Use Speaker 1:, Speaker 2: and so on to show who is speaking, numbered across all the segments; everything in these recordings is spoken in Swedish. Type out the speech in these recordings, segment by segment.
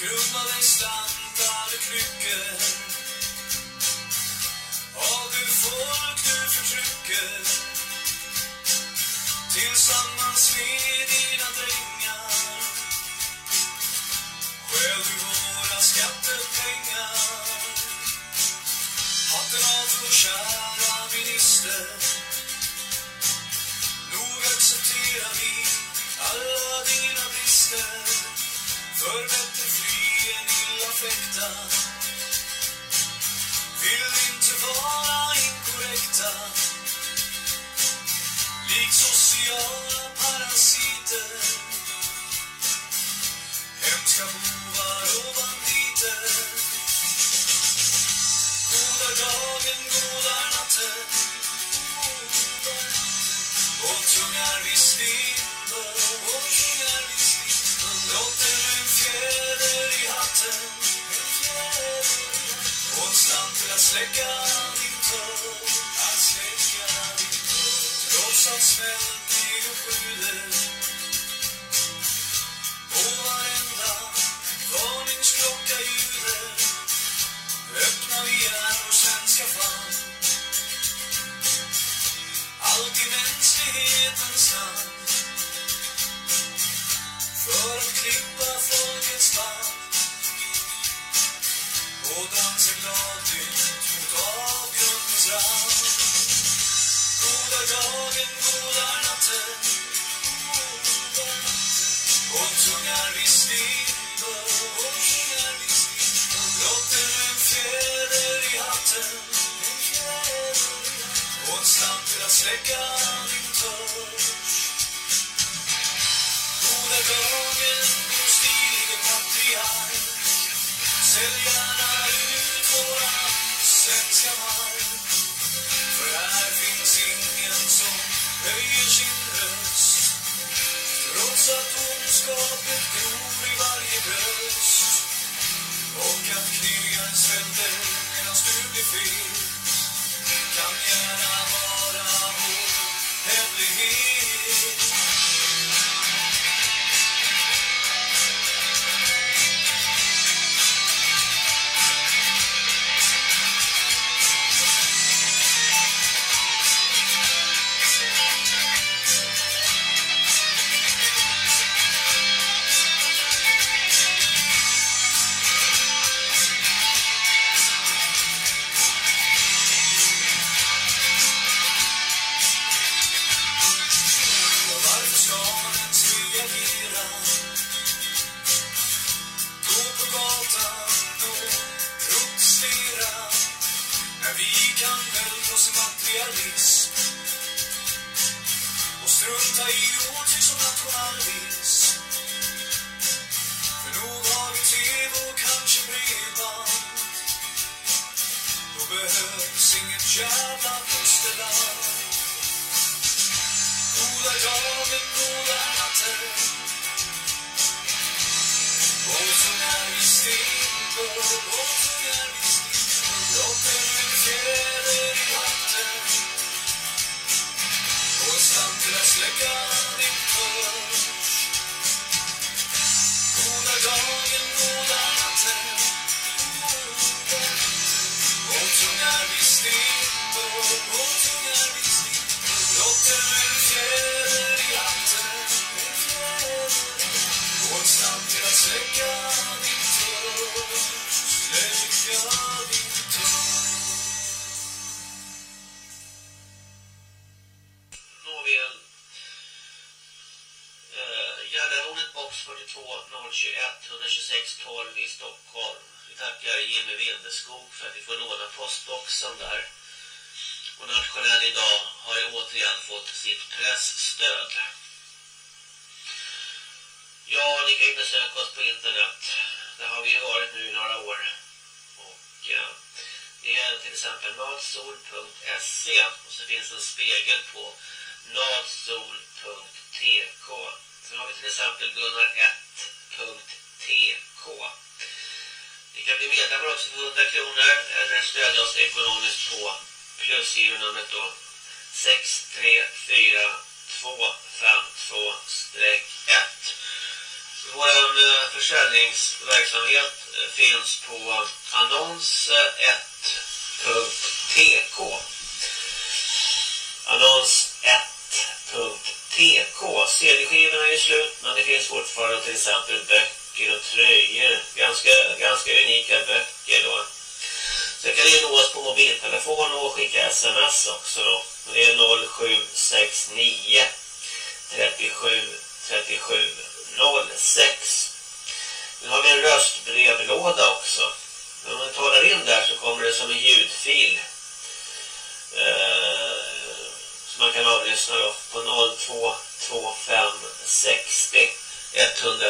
Speaker 1: grund av en stantade knycken av du folk du förtrycker. Tillsammans med dina drängar stjäl du våra skattepengar Hatten av vår kära minister. Nog accepterar vi alla dina brister. För bättre fly än illa fäkta Vill inte vara inkorrekta. Lik sociala parasiter. Hemska bovar och banditer Goda dagen, goda natten. Fjäder Och en slant till att släcka din törst Att släcka din törst Trots att smältning och sjuder På varenda varningsklocka ljuder Öppna vi är vår svenska famn Allt i mänsklighetens namn För att klippa folkets band Goda dagen, goda natten fjäder i hatten Och en slant att släcka din törst Goda dagen, stilige patriark. Sälj gärna ut våran svenska mark För här finns ingen som höjer sin röst Trots att ondskapet gror i varje bröst Och att knivjärn svälter medan du blir fel Kan gärna vara vår hemlighet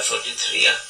Speaker 1: 43.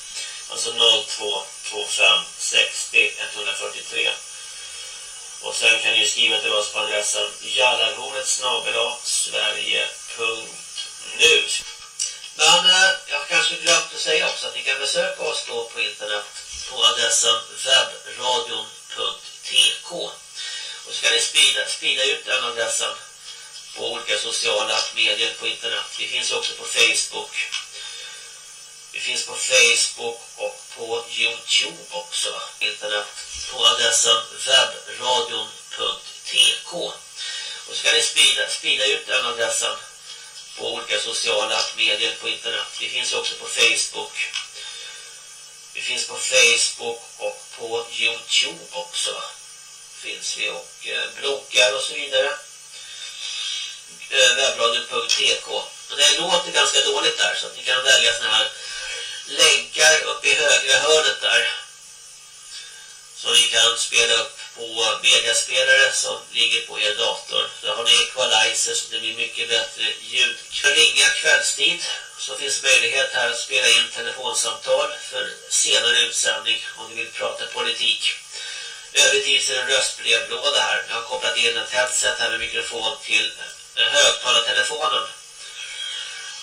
Speaker 1: Mikrofon till
Speaker 2: eh, högtalartelefonen.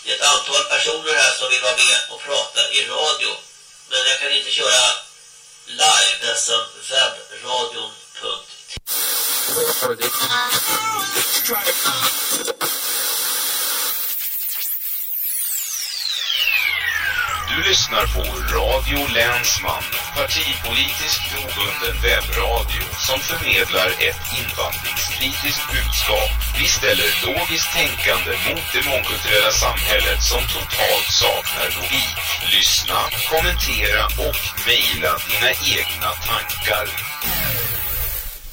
Speaker 2: Det är ett antal personer här som vill vara med och prata i radio. Men jag kan inte köra live dessa webbradion.
Speaker 3: Du lyssnar på Radio Länsman, partipolitisk obunden webbradio som förmedlar ett invandring invandringskritiskt budskap. Vi ställer logiskt tänkande mot det mångkulturella samhället som totalt saknar logik. Lyssna, kommentera och mejla dina egna tankar.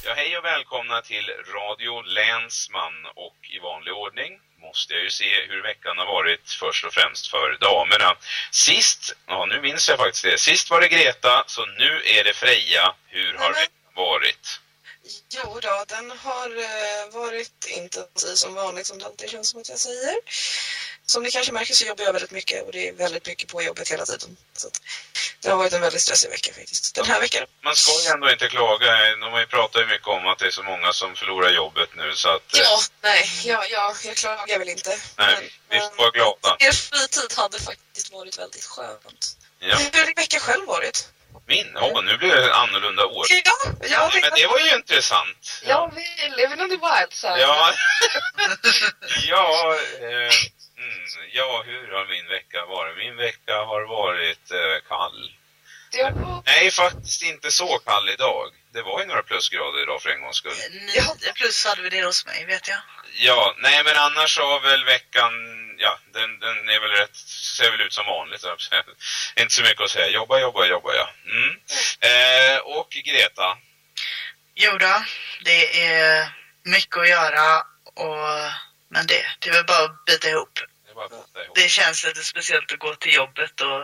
Speaker 3: Ja, hej och välkomna till Radio Länsman och i vanlig ordning måste jag ju se hur veckan har varit först och främst för damerna. Sist, ja nu minns jag faktiskt det, sist var det Greta så nu är det Freja. Hur har veckan varit?
Speaker 4: Jo då, den har eh, varit intensiv som vanligt som det alltid känns som att jag säger. Som ni kanske märker så jobbar jag väldigt mycket och det är väldigt mycket på jobbet hela tiden. Så det har varit en väldigt stressig vecka faktiskt. Den här veckan.
Speaker 3: Man ska ju ändå inte klaga. De har ju pratat ju mycket om att det är så många som förlorar jobbet nu så att...
Speaker 4: Ja, nej, ja, ja, jag klagar väl inte.
Speaker 3: Nej, men, vi får vara glada.
Speaker 4: Er fritid hade faktiskt varit väldigt skönt.
Speaker 3: Ja.
Speaker 4: Hur har din vecka själv varit?
Speaker 3: Min? Ja, nu blir det annorlunda år.
Speaker 4: Ja, ja,
Speaker 3: men det var ju intressant.
Speaker 5: Ja, vi lever in the wild så.
Speaker 3: Ja, ja, eh, mm, ja, hur har min vecka varit? Min vecka har varit eh, kall. Nej, faktiskt inte så kall idag. Det var ju några plusgrader idag för en gångs skull.
Speaker 6: Nio plus hade vi det hos mig, vet jag.
Speaker 3: Ja, nej men annars har väl veckan, ja, den, den är väl rätt, ser väl ut som vanligt. Inte så mycket att säga. Jobba, jobba, jobba, ja. Mm. Eh, och Greta?
Speaker 6: Jo då, det är mycket att göra och, men det, det är väl bara att bita ihop.
Speaker 3: Det, bara att bita ihop.
Speaker 6: det känns lite speciellt att gå till jobbet och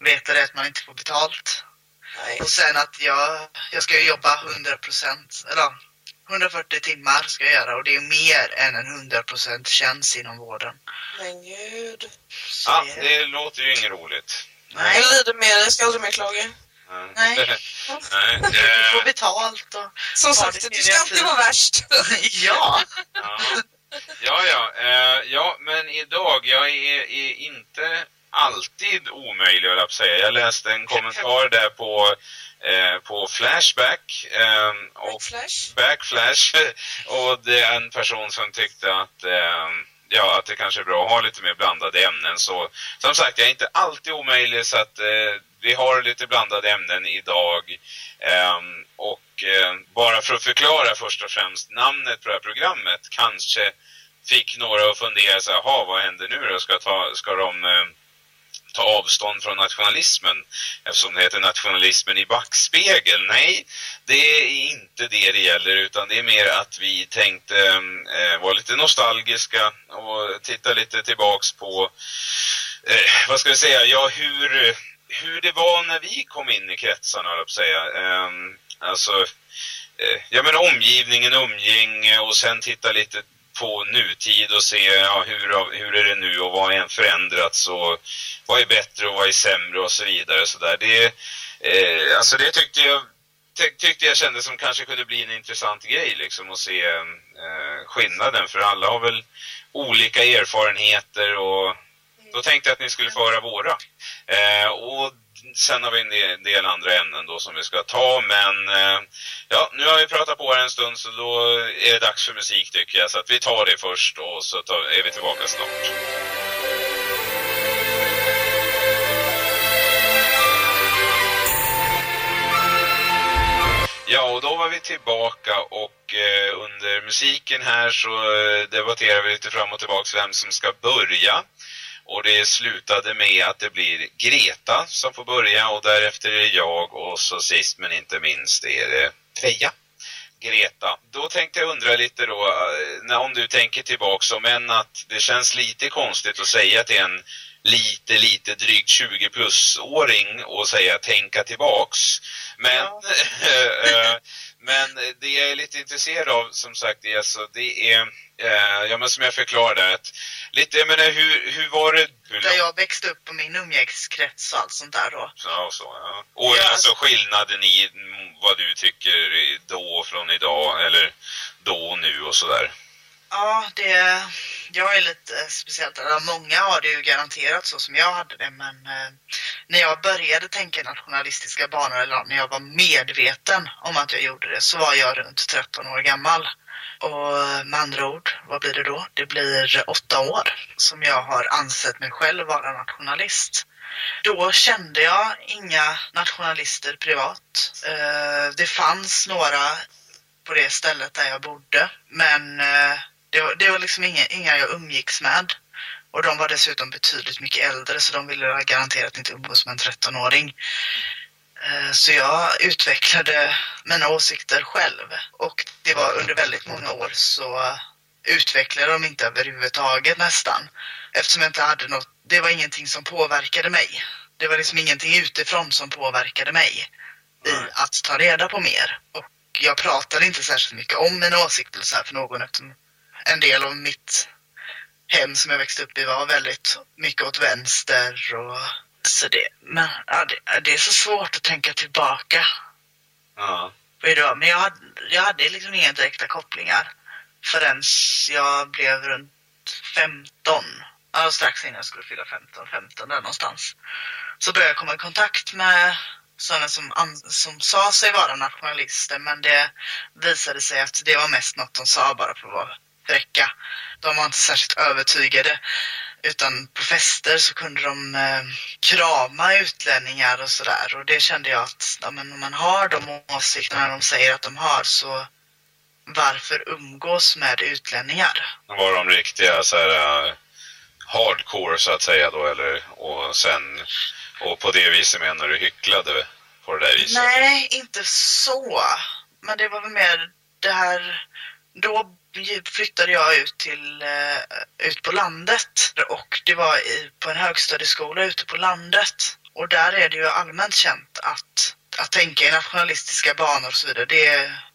Speaker 6: veta det att man inte får betalt.
Speaker 4: Nej.
Speaker 6: Och sen att jag, jag ska ju jobba 100% eller 140 timmar ska jag göra och det är mer än en 100% tjänst inom vården.
Speaker 4: Men gud.
Speaker 6: Så
Speaker 3: Ja,
Speaker 6: det-
Speaker 3: det låter ju inget roligt.
Speaker 6: Nej,
Speaker 4: Jag lider med jag ska aldrig mer klaga.
Speaker 3: Nej.
Speaker 6: Nej.
Speaker 3: Nej,
Speaker 6: du får betalt och...
Speaker 4: Som sagt,
Speaker 6: det
Speaker 4: du ska alltid vara värst.
Speaker 6: ja!
Speaker 3: ja, ja, ja, eh, ja, men idag, jag är, är inte alltid omöjlig, jag säga. Jag läste en kommentar där på, eh, på Flashback eh, och
Speaker 4: Flash.
Speaker 3: Backflash och det är en person som tyckte att eh, ja, att det kanske är bra att ha lite mer blandade ämnen. Så som sagt, jag är inte alltid omöjlig så att eh, vi har lite blandade ämnen idag. Ehm, och eh, bara för att förklara först och främst namnet på det här programmet kanske fick några att fundera så här, "Jaha, vad händer nu då? Ska, ta, ska de eh, ta avstånd från nationalismen eftersom det heter nationalismen i backspegel. Nej, det är inte det det gäller utan det är mer att vi tänkte eh, vara lite nostalgiska och titta lite tillbaks på eh, vad ska vi säga, ja hur, hur det var när vi kom in i kretsarna, höll jag på att säga. Eh, alltså, eh, ja men omgivningen, umgänge och sen titta lite på nutid och se ja, hur, hur är det nu och vad har förändrats och vad är bättre och vad är sämre och så vidare. Så där. Det, eh, alltså det tyckte jag, tyckte jag kände som kanske kunde bli en intressant grej liksom att se eh, skillnaden för alla har väl olika erfarenheter och då tänkte jag att ni skulle få höra våra. Eh, och sen har vi en del, andra ämnen då som vi ska ta men eh, ja, nu har vi pratat på här en stund så då är det dags för musik tycker jag så att vi tar det först och så tar, är vi tillbaka snart. Ja, och då var vi tillbaka och eh, under musiken här så eh, debatterar vi lite fram och tillbaka vem som ska börja. Och det slutade med att det blir Greta som får börja och därefter är det jag och så sist men inte minst är det Feja. Greta. Då tänkte jag undra lite då, eh, när, om du tänker tillbaks om än att det känns lite konstigt att säga till en lite, lite drygt 20 plus-åring och säga tänka tillbaks. Men,
Speaker 6: Ja.
Speaker 3: men det jag är lite intresserad av som sagt är alltså, det är, eh, ja men som jag förklarade att lite, jag menar hur, hur var det? Hur
Speaker 6: Där jag växte upp på min umgängeskrets och allt sånt där då.
Speaker 3: Ja, så, ja. Och
Speaker 6: Ja.
Speaker 3: alltså skillnaden i vad du tycker då från idag eller då och nu och sådär.
Speaker 6: Ja, det... Jag är lite speciellt. Många har det ju garanterat så som jag hade det, men eh, när jag började tänka i nationalistiska banor, eller när jag var medveten om att jag gjorde det, så var jag runt 13 år gammal. Och eh, med andra ord, vad blir det då? Det blir åtta år som jag har ansett mig själv vara nationalist. Då kände jag inga nationalister privat. Eh, Det fanns några på det stället där jag bodde. Men eh, det var, det var liksom inga, inga jag umgicks med. Och de var dessutom betydligt mycket äldre så de ville garanterat inte umgås med en 13-åring. Eh, Så jag utvecklade mina åsikter själv. Och det var under väldigt många år så utvecklade de inte överhuvudtaget nästan. Eftersom jag inte hade något, det var ingenting som påverkade mig. Det var liksom ingenting utifrån som påverkade mig i att ta reda på mer. Och jag pratade inte särskilt mycket om mina åsikter så för någon eftersom en del av mitt hem som jag växte upp i var väldigt mycket åt vänster och så det. Men ja, det, det är så svårt att tänka tillbaka
Speaker 3: Ja.
Speaker 6: idag. Men jag hade, jag hade liksom inga direkta kopplingar förrän jag blev runt 15. Ja, strax innan jag skulle fylla 15, 15 där någonstans. Så började jag komma i kontakt med sådana som, som sa sig vara nationalister men det visade sig att det var mest något de sa bara för att vara fräcka. De var inte särskilt övertygade. Utan på fester så kunde de eh, krama utlänningar och sådär. Och det kände jag att ja, men om man har de åsikterna de säger att de har så varför umgås med utlänningar?
Speaker 3: Var de riktiga så här uh, hardcore så att säga då eller och sen och på det viset menar du hycklade på det där viset?
Speaker 6: Nej, inte så. Men det var väl mer det här... Då flyttade jag ut till eh, ut på landet och det var i, på en högstadieskola ute på landet. Och där är det ju allmänt känt att, att tänka i nationalistiska banor och så vidare. Det är,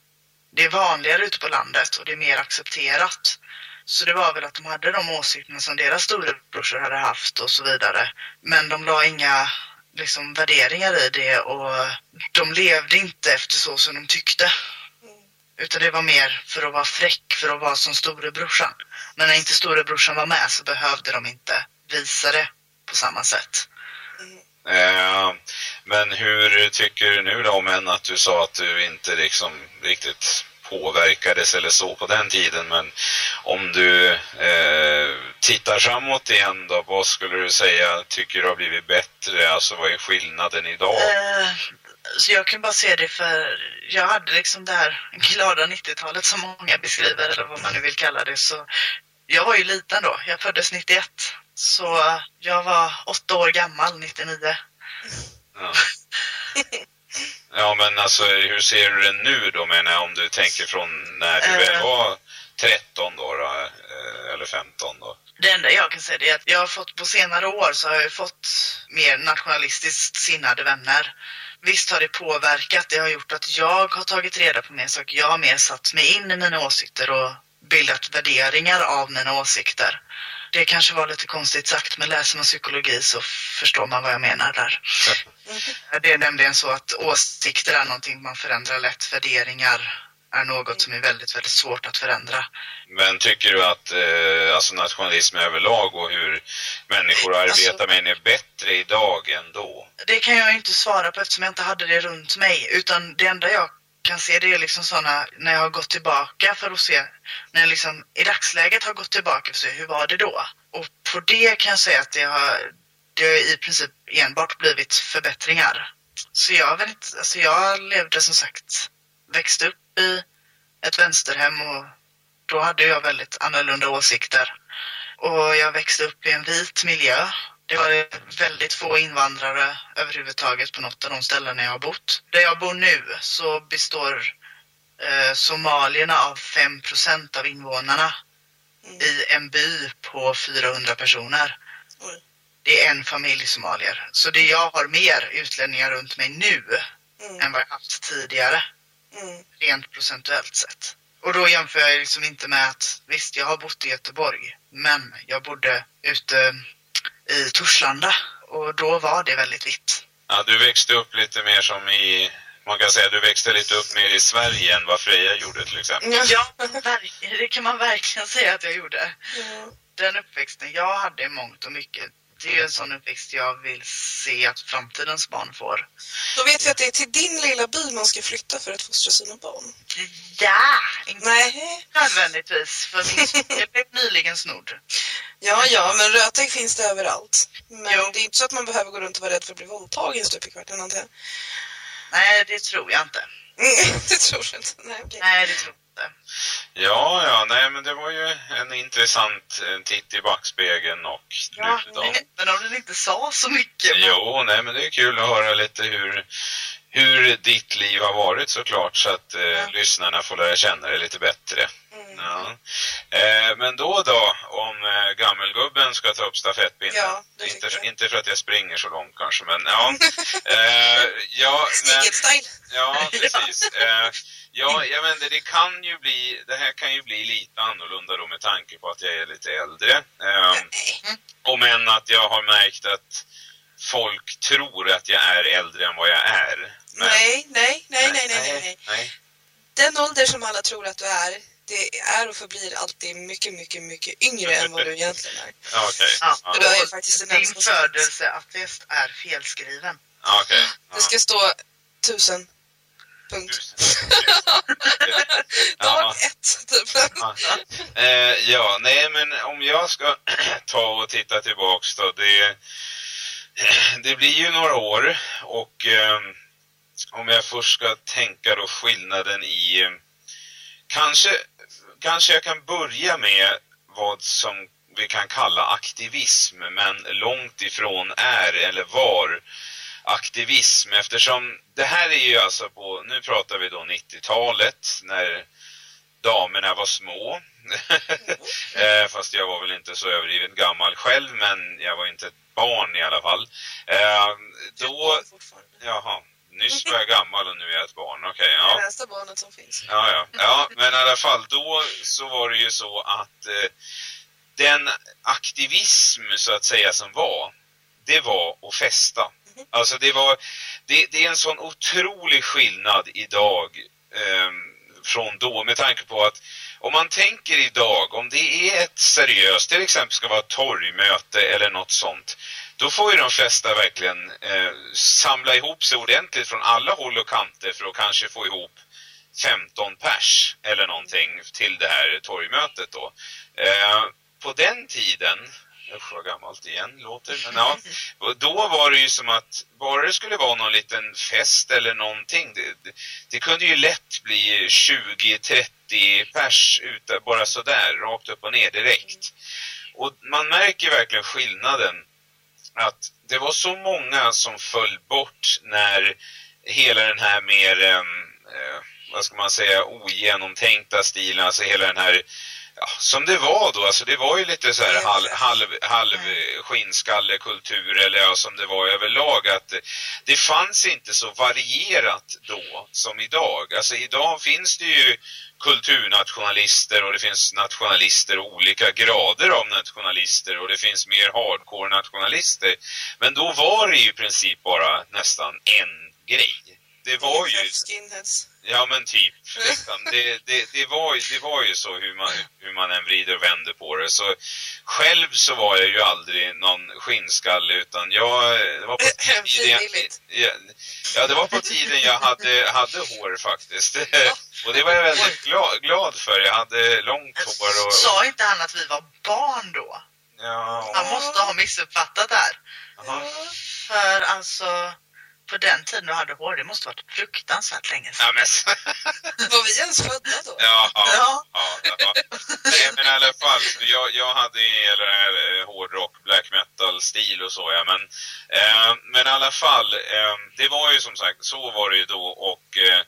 Speaker 6: det är vanligare ute på landet och det är mer accepterat. Så det var väl att de hade de åsikterna som deras storebrorsor hade haft och så vidare. Men de la inga liksom, värderingar i det och de levde inte efter så som de tyckte. Utan det var mer för att vara fräck, för att vara som storebrorsan. Men när inte storebrorsan var med så behövde de inte visa det på samma sätt.
Speaker 3: Eh, men hur tycker du nu då om än att du sa att du inte liksom riktigt påverkades eller så på den tiden men om du eh, tittar framåt igen då, vad skulle du säga tycker du har blivit bättre? Alltså vad är skillnaden idag?
Speaker 6: Eh, så jag kan bara se det för jag hade liksom det här glada 90-talet som många beskriver eller vad man nu vill kalla det. Så jag var ju liten då. Jag föddes 91. Så jag var åtta år gammal 99.
Speaker 3: Ja. ja, men alltså hur ser du det nu då menar jag om du tänker från när du väl
Speaker 6: Eh.
Speaker 3: var 13 då, då eh, eller 15 då?
Speaker 6: Det enda jag kan säga det är att jag har fått på senare år så har jag fått mer nationalistiskt sinnade vänner. Visst har det påverkat. Det har gjort att jag har tagit reda på mer saker. Jag har mer satt mig in i mina åsikter och bildat värderingar av mina åsikter. Det kanske var lite konstigt sagt, men läser man psykologi så förstår man vad jag menar där. Det är nämligen så att åsikter är någonting man förändrar lätt. Värderingar är något som är väldigt, väldigt svårt att förändra.
Speaker 3: Men tycker du att eh, alltså nationalism överlag och hur människor arbetar
Speaker 4: Alltså-
Speaker 3: med är bättre idag än då?
Speaker 6: Det kan jag inte svara på eftersom jag inte hade det runt mig. Utan det enda jag kan se det är liksom sådana, när jag har gått tillbaka för att se, när jag liksom i dagsläget har gått tillbaka för att se hur var det då? Och på det kan jag säga att det har, det har i princip enbart blivit förbättringar. Så jag vet alltså jag levde som sagt, växte upp i ett vänsterhem och då hade jag väldigt annorlunda åsikter. Och jag växte upp i en vit miljö. Det var väldigt få invandrare överhuvudtaget på något av de ställen jag har bott. Där jag bor nu så består eh, somalierna av 5% av invånarna i en by på 400 personer.
Speaker 4: Oj.
Speaker 6: Det är en familj somalier. Så det jag har mer utlänningar runt mig nu
Speaker 4: Mm.
Speaker 6: än vad jag haft tidigare
Speaker 4: Mm.
Speaker 6: rent procentuellt sett. Och då jämför jag liksom inte med att visst, jag har bott i Göteborg, men jag bodde ute i Torslanda och då var det väldigt vitt.
Speaker 3: Ja, du växte upp lite mer som i, man kan säga du växte lite upp mer i Sverige än vad Freja gjorde till exempel.
Speaker 6: Ja, det kan man verkligen säga att jag gjorde.
Speaker 4: Ja.
Speaker 6: Den uppväxten jag hade i mångt och mycket, det är en sån uppväxt jag vill se att framtidens barn får.
Speaker 4: Då vet vi att det är till din lilla by man ska flytta för att fostra sina barn.
Speaker 6: Ja! Inte
Speaker 4: Nej.
Speaker 6: nödvändigtvis, för min blev nyligen snodd.
Speaker 4: Ja, ja, men rötägg finns det överallt. Men
Speaker 6: Jo.
Speaker 4: det är inte så att man behöver gå runt och vara rädd för att bli våldtagen stup i kvarten, antar jag.
Speaker 6: Nej, det tror jag inte.
Speaker 4: Mm, det tror jag inte. Nej, okej.
Speaker 6: Nej, det tror jag inte.
Speaker 3: Ja, ja, nej men det var ju en intressant eh, titt i backspegeln och
Speaker 6: Ja,
Speaker 3: nu då.
Speaker 6: även om den inte sa så mycket. men-
Speaker 3: Jo, nej men det är kul att höra lite hur, hur ditt liv har varit såklart så att eh, lyssnarna får lära känna det lite bättre.
Speaker 4: Mm.
Speaker 3: Ja. Eh, men då då, om eh, gammelgubben ska ta upp stafettpinnen.
Speaker 4: Ja,
Speaker 3: inte, inte för att jag springer så långt kanske, men ja. eh, ja, men,
Speaker 4: Snigelstyle.
Speaker 3: ja, precis. Eh, ja, jag inte, det kan ju bli, det här kan ju bli lite annorlunda då med tanke på att jag är lite äldre. Eh, om än att jag har märkt att folk tror att jag är äldre än vad jag är. Men-
Speaker 4: Nej, nej, nej, nej, nej, nej, nej.
Speaker 3: nej.
Speaker 4: Den ålder som alla tror att du är, det är och förblir alltid mycket, mycket, mycket yngre än vad du egentligen är.
Speaker 3: Okej.
Speaker 6: Ja,
Speaker 4: ju faktiskt en
Speaker 6: Din födelseattest är felskriven.
Speaker 3: Ja.
Speaker 4: Det ska stå tusen. Punkt.
Speaker 3: Ja.
Speaker 4: Dag ett, typ.
Speaker 3: Ja. Eh, ja, nej men om jag ska ta och titta tillbaks då, det, det blir ju några år och eh, om jag först ska tänka då skillnaden i, eh, kanske, kanske jag kan börja med vad som vi kan kalla aktivism men långt ifrån är eller var aktivism eftersom det här är ju alltså på, nu pratar vi då 90-talet när damerna var små. eh, fast jag var väl inte så överdrivet gammal själv men jag var inte ett barn i alla fall. Eh, då, jaha, nyss var jag gammal och nu är jag ett barn,
Speaker 4: Det
Speaker 3: ja.
Speaker 4: äldsta barnet som finns.
Speaker 3: Ja, ja. ja, men i alla fall då så var det ju så att eh, den aktivism så att säga som var, det var att festa. Alltså det var, det, det är en sån otrolig skillnad idag eh, från då med tanke på att om man tänker idag, om det är ett seriöst, till exempel ska vara ett torgmöte eller något sånt, då får ju de flesta verkligen eh, samla ihop sig ordentligt från alla håll och kanter för att kanske få ihop 15 pers eller någonting till det här torgmötet då. Eh, på den tiden Usch vad gammalt igen låter. Men ja, då var det ju som att bara det skulle vara någon liten fest eller någonting. Det, det, det kunde ju lätt bli 20-30 pers ute bara sådär, rakt upp och ner direkt. Och man märker verkligen skillnaden att det var så många som föll bort när hela den här mer, eh, eh vad ska man säga, ogenomtänkta stilen, alltså hela den här ja, som det var då, alltså det var ju lite så här halv, halv, halv skinnskallekultur eller ja, som det var överlag att det fanns inte så varierat då som idag. Alltså idag finns det ju kulturnationalister och det finns nationalister och olika grader av nationalister och det finns mer hardcore nationalister. Men då var det ju i princip bara nästan en grej. Det var ju...
Speaker 4: Skinheads.
Speaker 3: Ja men typ. Liksom. Det, det, det, var, det var ju så hur man, hur man än vrider och vänder på det. Så själv så var jag ju aldrig någon skinnskalle utan jag... Det var på tiden, ja, det var på tiden jag hade, hade hår faktiskt. Och det var jag väldigt glad, glad för. Jag hade långt hår och...
Speaker 6: Sa inte han att vi var barn då?
Speaker 3: Ja,
Speaker 6: Han måste ha missuppfattat det här.
Speaker 3: ja.
Speaker 6: För alltså, på den tiden du hade hår, det måste varit fruktansvärt länge sedan.
Speaker 3: Ja, men...
Speaker 4: Var vi ens födda då?
Speaker 3: Ja, ja,
Speaker 6: Ja.
Speaker 3: ja, ja. Nej, men i alla fall, jag, jag hade här eh, hårdrock, black metal-stil och så, ja, men, eh, men i alla fall, eh, det var ju som sagt, så var det ju då och eh,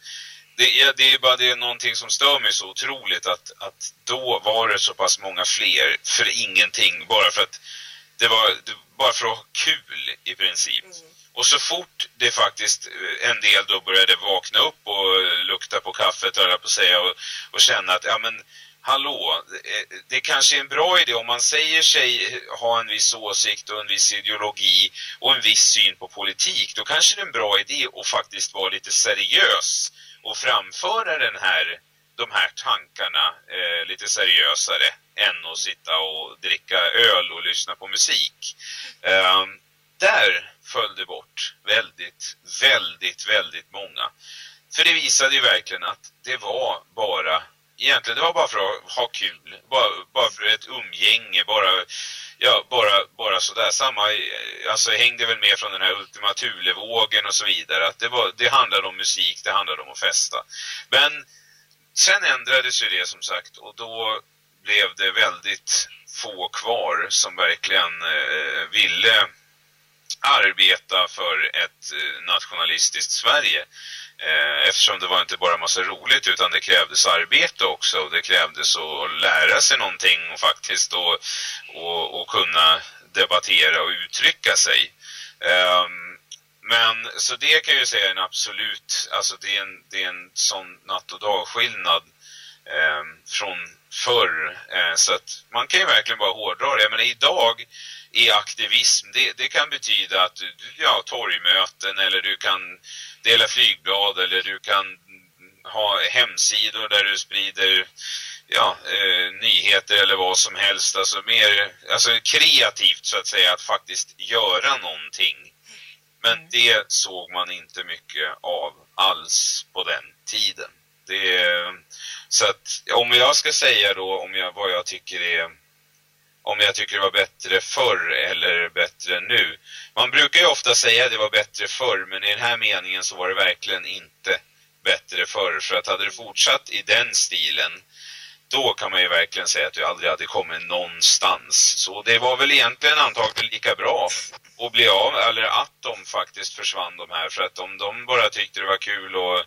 Speaker 3: det, ja, det är bara det är någonting som stör mig så otroligt att, att då var det så pass många fler för ingenting, bara för att det var bara för att ha kul i princip. Och så fort det faktiskt eh, en del då började vakna upp och lukta på kaffet höll jag på att säga och, och känna att ja men hallå, eh, det kanske är en bra idé om man säger sig ha en viss åsikt och en viss ideologi och en viss syn på politik. Då kanske det är en bra idé att faktiskt vara lite seriös och framföra den här, de här tankarna eh, lite seriösare än att sitta och dricka öl och lyssna på musik. Ehm, där föll det bort väldigt, väldigt, väldigt många. För det visade ju verkligen att det var bara, egentligen det var bara för att ha kul, bara, bara för ett umgänge, bara, ja, bara, bara sådär. Samma, alltså hängde väl med från den här Ultima Thule-vågen och så vidare. Att det, var, det handlade om musik, det handlade om att festa. Men sen ändrades ju det som sagt och då blev det väldigt få kvar som verkligen eh, ville arbeta för ett eh, nationalistiskt Sverige. Eh, eftersom det var inte bara massa roligt utan det krävdes arbete också och det krävdes att lära sig någonting och faktiskt och, och, och kunna debattera och uttrycka sig. Ehm, men så det kan jag säga är en absolut, alltså det är en, det är en sån natt och dagskillnad eh, från förr. Eh, så att man kan ju verkligen bara hårdra det. Men idag är aktivism, det, det kan betyda att du ja, torgmöten eller du kan dela flygblad eller du kan ha hemsidor där du sprider ja, eh, nyheter eller vad som helst. Alltså mer alltså kreativt så att säga att faktiskt göra någonting. Men det såg man inte mycket av alls på den tiden. Det, så att om jag ska säga då om jag, vad jag tycker är om jag tycker det var bättre förr eller bättre nu. Man brukar ju ofta säga att det var bättre förr men i den här meningen så var det verkligen inte bättre förr. För att hade det fortsatt i den stilen då kan man ju verkligen säga att vi aldrig hade kommit någonstans. Så det var väl egentligen antagligen lika bra att bli av, eller att de faktiskt försvann de här. För att om de bara tyckte det var kul och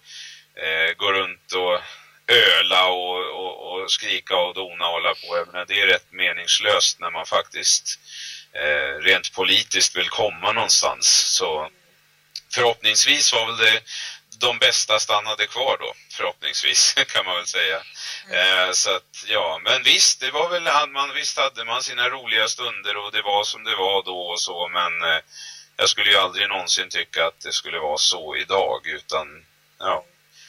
Speaker 3: eh, gå runt och öla och, och, och skrika och dona och hålla på. Jag menar, det är rätt meningslöst när man faktiskt eh, rent politiskt vill komma någonstans. Så förhoppningsvis var väl det de bästa stannade kvar då, förhoppningsvis kan man väl säga. Eh, så att, ja, men visst, det var väl, hade man, visst hade man sina roliga stunder och det var som det var då och så, men eh, jag skulle ju aldrig någonsin tycka att det skulle vara så idag, utan ja,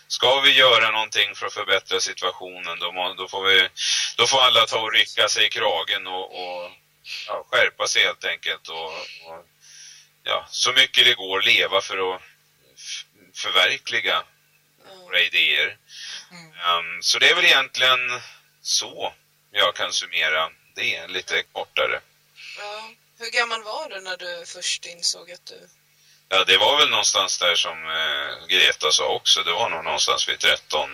Speaker 3: ska vi göra någonting för att förbättra situationen, då, må, då, får, vi, då får alla ta och rycka sig i kragen och, och ja, skärpa sig helt enkelt och, och ja, så mycket det går leva för att förverkliga våra idéer. Ehm, så det är väl egentligen så jag kan summera det lite kortare.
Speaker 4: Ja. Hur gammal var du när du först insåg att du...
Speaker 3: Ja, det var väl någonstans där som eh, Greta sa också. Det var nog någonstans vid 13,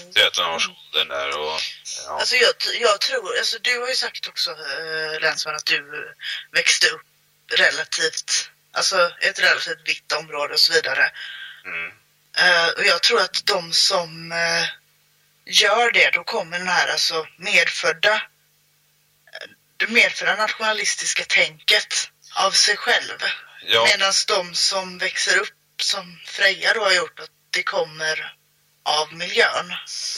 Speaker 4: Mm.
Speaker 3: 13 års åldern där och ja.
Speaker 6: Alltså jag, jag tror, alltså du har ju sagt också äh, Länsman att du växte upp relativt, alltså ett relativt vitt område och så vidare.
Speaker 3: Mm,
Speaker 6: Eh, och jag tror att de som eh, gör det, då kommer den här alltså medfödda, eh, det medfödda nationalistiska tänket av sig själv.
Speaker 3: Ja,
Speaker 6: Medan de som växer upp, som Freja då har gjort, att det kommer av miljön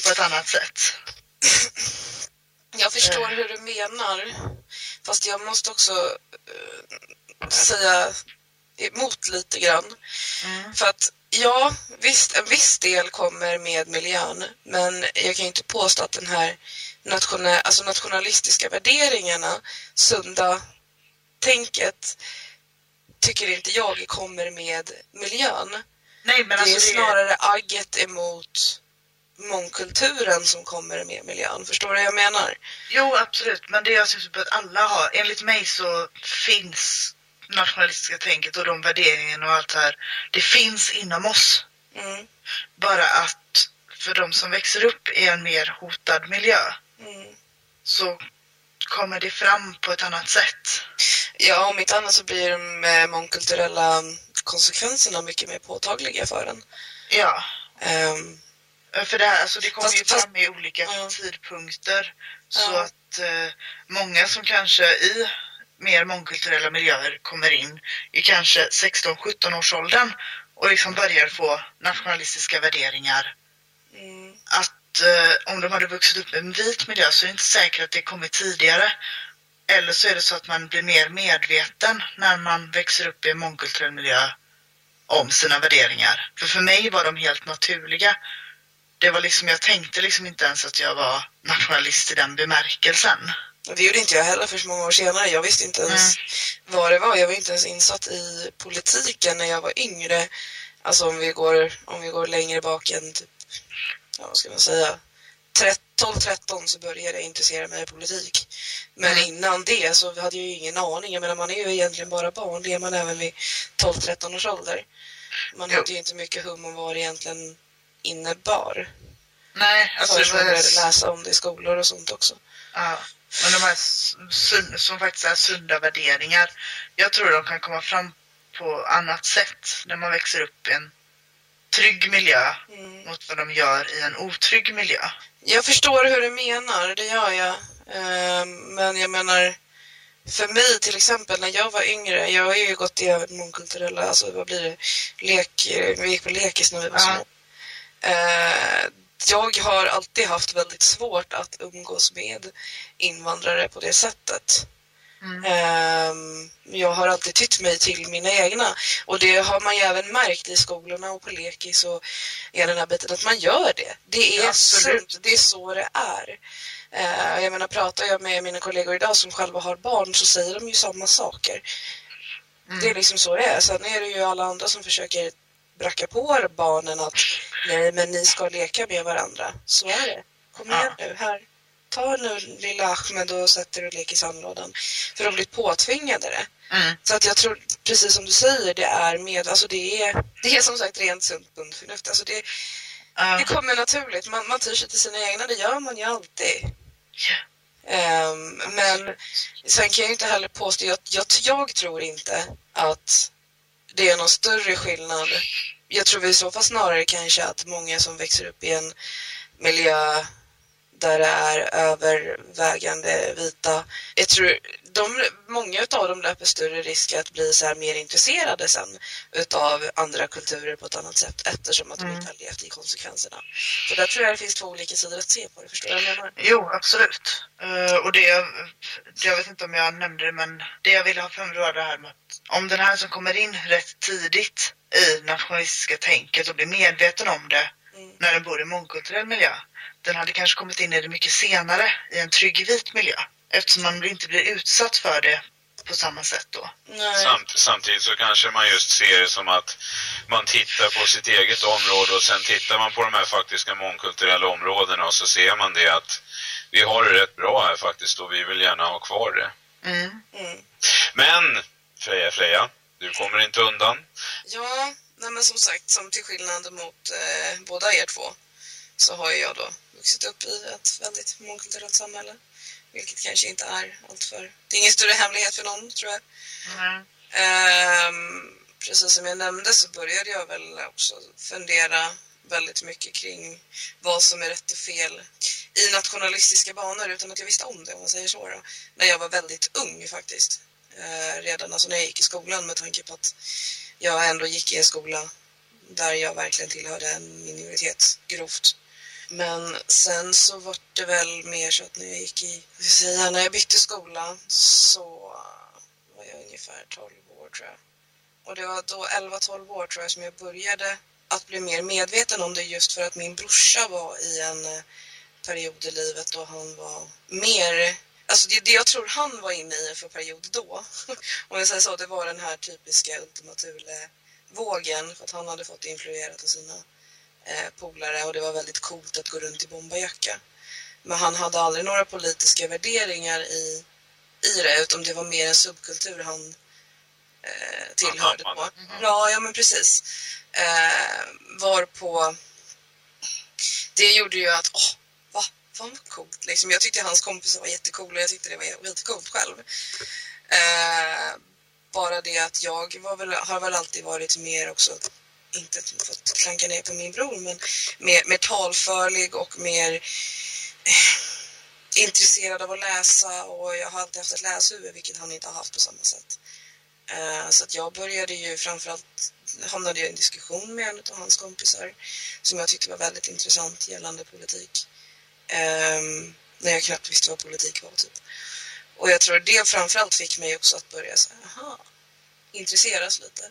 Speaker 6: på ett annat sätt.
Speaker 4: Jag förstår hur du menar. Fast jag måste också eh, säga emot lite grann.
Speaker 6: Mm.
Speaker 4: För att ja, visst, en viss del kommer med miljön. Men jag kan ju inte påstå att den här nationell, alltså nationalistiska värderingarna, sunda tänket, tycker inte jag kommer med miljön.
Speaker 6: Nej, men
Speaker 4: Det
Speaker 6: alltså
Speaker 4: är snarare agget emot mångkulturen som kommer med miljön. Förstår du vad jag menar?
Speaker 6: Jo, absolut. Men det jag syftar på att alla har, enligt mig så finns nationalistiska tänket och de värderingarna och allt det här. Det finns inom oss.
Speaker 4: Mm.
Speaker 6: Bara att för de som växer upp i en mer hotad miljö
Speaker 4: Mm.
Speaker 6: så kommer det fram på ett annat sätt.
Speaker 4: Ja, om inte annat så blir de eh, mångkulturella konsekvenserna mycket mer påtagliga för en.
Speaker 6: Ja,
Speaker 4: Ehm,
Speaker 6: för det här, alltså det kommer
Speaker 4: Fast-
Speaker 6: ju fram i olika
Speaker 4: Ja.
Speaker 6: tidpunkter. Så
Speaker 4: Ja.
Speaker 6: att eh, många som kanske i mer mångkulturella miljöer kommer in i kanske 16-17 års åldern och liksom börjar få nationalistiska värderingar.
Speaker 4: Mm,
Speaker 6: Att eh, om de hade vuxit upp i en vit miljö så är det inte säkert att det kommer tidigare. Eller så är det så att man blir mer medveten när man växer upp i en mångkulturell miljö om sina värderingar. För för mig var de helt naturliga. Det var liksom, jag tänkte liksom inte ens att jag var nationalist i den bemärkelsen.
Speaker 4: det gjorde inte jag heller för så många år senare. Jag visste inte ens vad det var. Jag var inte ens insatt i politiken när jag var yngre. Alltså om vi går, om vi går längre bak än typ, vad ska man säga, 12-13 så började jag intressera mig för politik. Men
Speaker 6: Mm.
Speaker 4: innan det så hade jag ju ingen aning. Jag menar, man är ju egentligen bara barn. Det är man även vid 12-13 års ålder. Man
Speaker 6: Jo.
Speaker 4: hade ju inte mycket hum om vad det egentligen innebar.
Speaker 6: Nej, alltså det
Speaker 4: man började läsa om det i skolor och sånt också.
Speaker 6: ja, men de här som faktiskt är sunda värderingar. Jag tror de kan komma fram på annat sätt när man växer upp i en trygg miljö
Speaker 4: Mm.
Speaker 6: mot vad de gör i en otrygg miljö.
Speaker 4: Jag förstår hur du menar, det gör jag. Ehm, Men jag menar, för mig till exempel när jag var yngre, jag har ju gått igenom mångkulturella, alltså vad blir det, lek, vi gick på lekis när vi var
Speaker 6: Ja.
Speaker 4: små. Eh, Jag har alltid haft väldigt svårt att umgås med invandrare på det sättet.
Speaker 6: Mm.
Speaker 4: Ehm, Jag har alltid tytt mig till mina egna och det har man ju även märkt i skolorna och på lekis och i den här biten att man gör det. Det är
Speaker 6: Ja,
Speaker 4: sunt, det är så det är. Eh, Jag menar, pratar jag med mina kollegor idag som själva har barn så säger de ju samma saker.
Speaker 6: Mm.
Speaker 4: Det är liksom så det är. Sen är det ju alla andra som försöker bracka på barnen att nej, men ni ska leka med varandra. Så är det. Kom igen nu, här. Ta nu lilla Ahmed och sätt er och lek i sandlådan. För de blir påtvingade det.
Speaker 6: Mm.
Speaker 4: Så att jag tror, precis som du säger, det är med, alltså det är, det är som sagt rent sunt bondförnuft. Alltså det,
Speaker 6: Ja.
Speaker 4: det kommer naturligt. Man, man tyr sig till sina egna, det gör man ju alltid. Ehm, men sen kan jag inte heller påstå, jag, jag, jag tror inte att det är någon större skillnad. Jag tror i så fall snarare kanske att många som växer upp i en miljö där det är övervägande vita. Jag tror de, många av dem löper större risk att bli så här mer intresserade sen utav andra kulturer på ett annat sätt eftersom att de
Speaker 6: Mm.
Speaker 4: inte har levt i konsekvenserna. Så där tror jag det finns två olika sidor att se på det. Förstår du vad jag menar?
Speaker 6: Jo, absolut. Eh, och det, jag- jag vet inte om jag nämnde det, men det jag ville ha fram var det här med att om den här som kommer in rätt tidigt i nationalistiska tänket och blir medveten om det
Speaker 4: Mm.
Speaker 6: när den bor i mångkulturell miljö, den hade kanske kommit in i det mycket senare i en trygg vit miljö. Eftersom man inte blir utsatt för det på samma sätt då.
Speaker 4: Nej.
Speaker 3: Samt, samtidigt så kanske man just ser det som att man tittar på sitt eget område och sen tittar man på de här faktiska mångkulturella områdena och så ser man det att vi har det rätt bra här faktiskt och vi vill gärna ha kvar det.
Speaker 6: Mm.
Speaker 4: Mm.
Speaker 3: Men Freja, Freja, du kommer inte undan.
Speaker 4: Ja, nej men som sagt, som till skillnad mot eh, båda er två så har jag då vuxit upp i ett väldigt mångkulturellt samhälle. Vilket kanske inte är alltför... Det är ingen större hemlighet för någon, tror jag.
Speaker 6: Mm.
Speaker 4: Ehm, precis som jag nämnde så började jag väl också fundera väldigt mycket kring vad som är rätt och fel i nationalistiska banor utan att jag visste om det, om man säger så. Då. När jag var väldigt ung faktiskt. Eh, redan alltså när jag gick i skolan med tanke på att jag ändå gick i en skola där jag verkligen tillhörde en minoritet grovt. Men sen så var det väl mer så att när jag gick i, vad ska jag säga, när jag bytte skola så var jag ungefär 12 år tror jag. Och det var då 11-12 år tror jag som jag började att bli mer medveten om det just för att min brorsa var i en eh, period i livet då han var mer Alltså det, det jag tror han var inne i för period då, om jag säger så, det var den här typiska ultimaturle-vågen för att han hade fått influerat av sina eh, polare och det var väldigt coolt att gå runt i bomberjacka. Men han hade aldrig några politiska värderingar i, i det utan det var mer en subkultur han eh, tillhörde då.
Speaker 3: hammade.
Speaker 4: Ja, ja men precis. Eh, var på det gjorde ju att, åh, va? Fan vad coolt liksom. Jag tyckte hans kompisar var jättecoola och jag tyckte det var jättecoolt själv. Eh, bara det att jag var väl, har väl alltid varit mer också, inte fått klanka ner på min bror, men mer, mer talförlig och mer eh, intresserad av att läsa och jag har alltid haft ett läshuvud vilket han inte har haft på samma sätt. Eh, Så att jag började ju framförallt, hamnade jag i en diskussion med en av hans kompisar som jag tyckte var väldigt intressant gällande politik. Eh, när jag knappt visste vad politik var typ. Och jag tror det framförallt fick mig också att börja så här, aha, intresseras lite.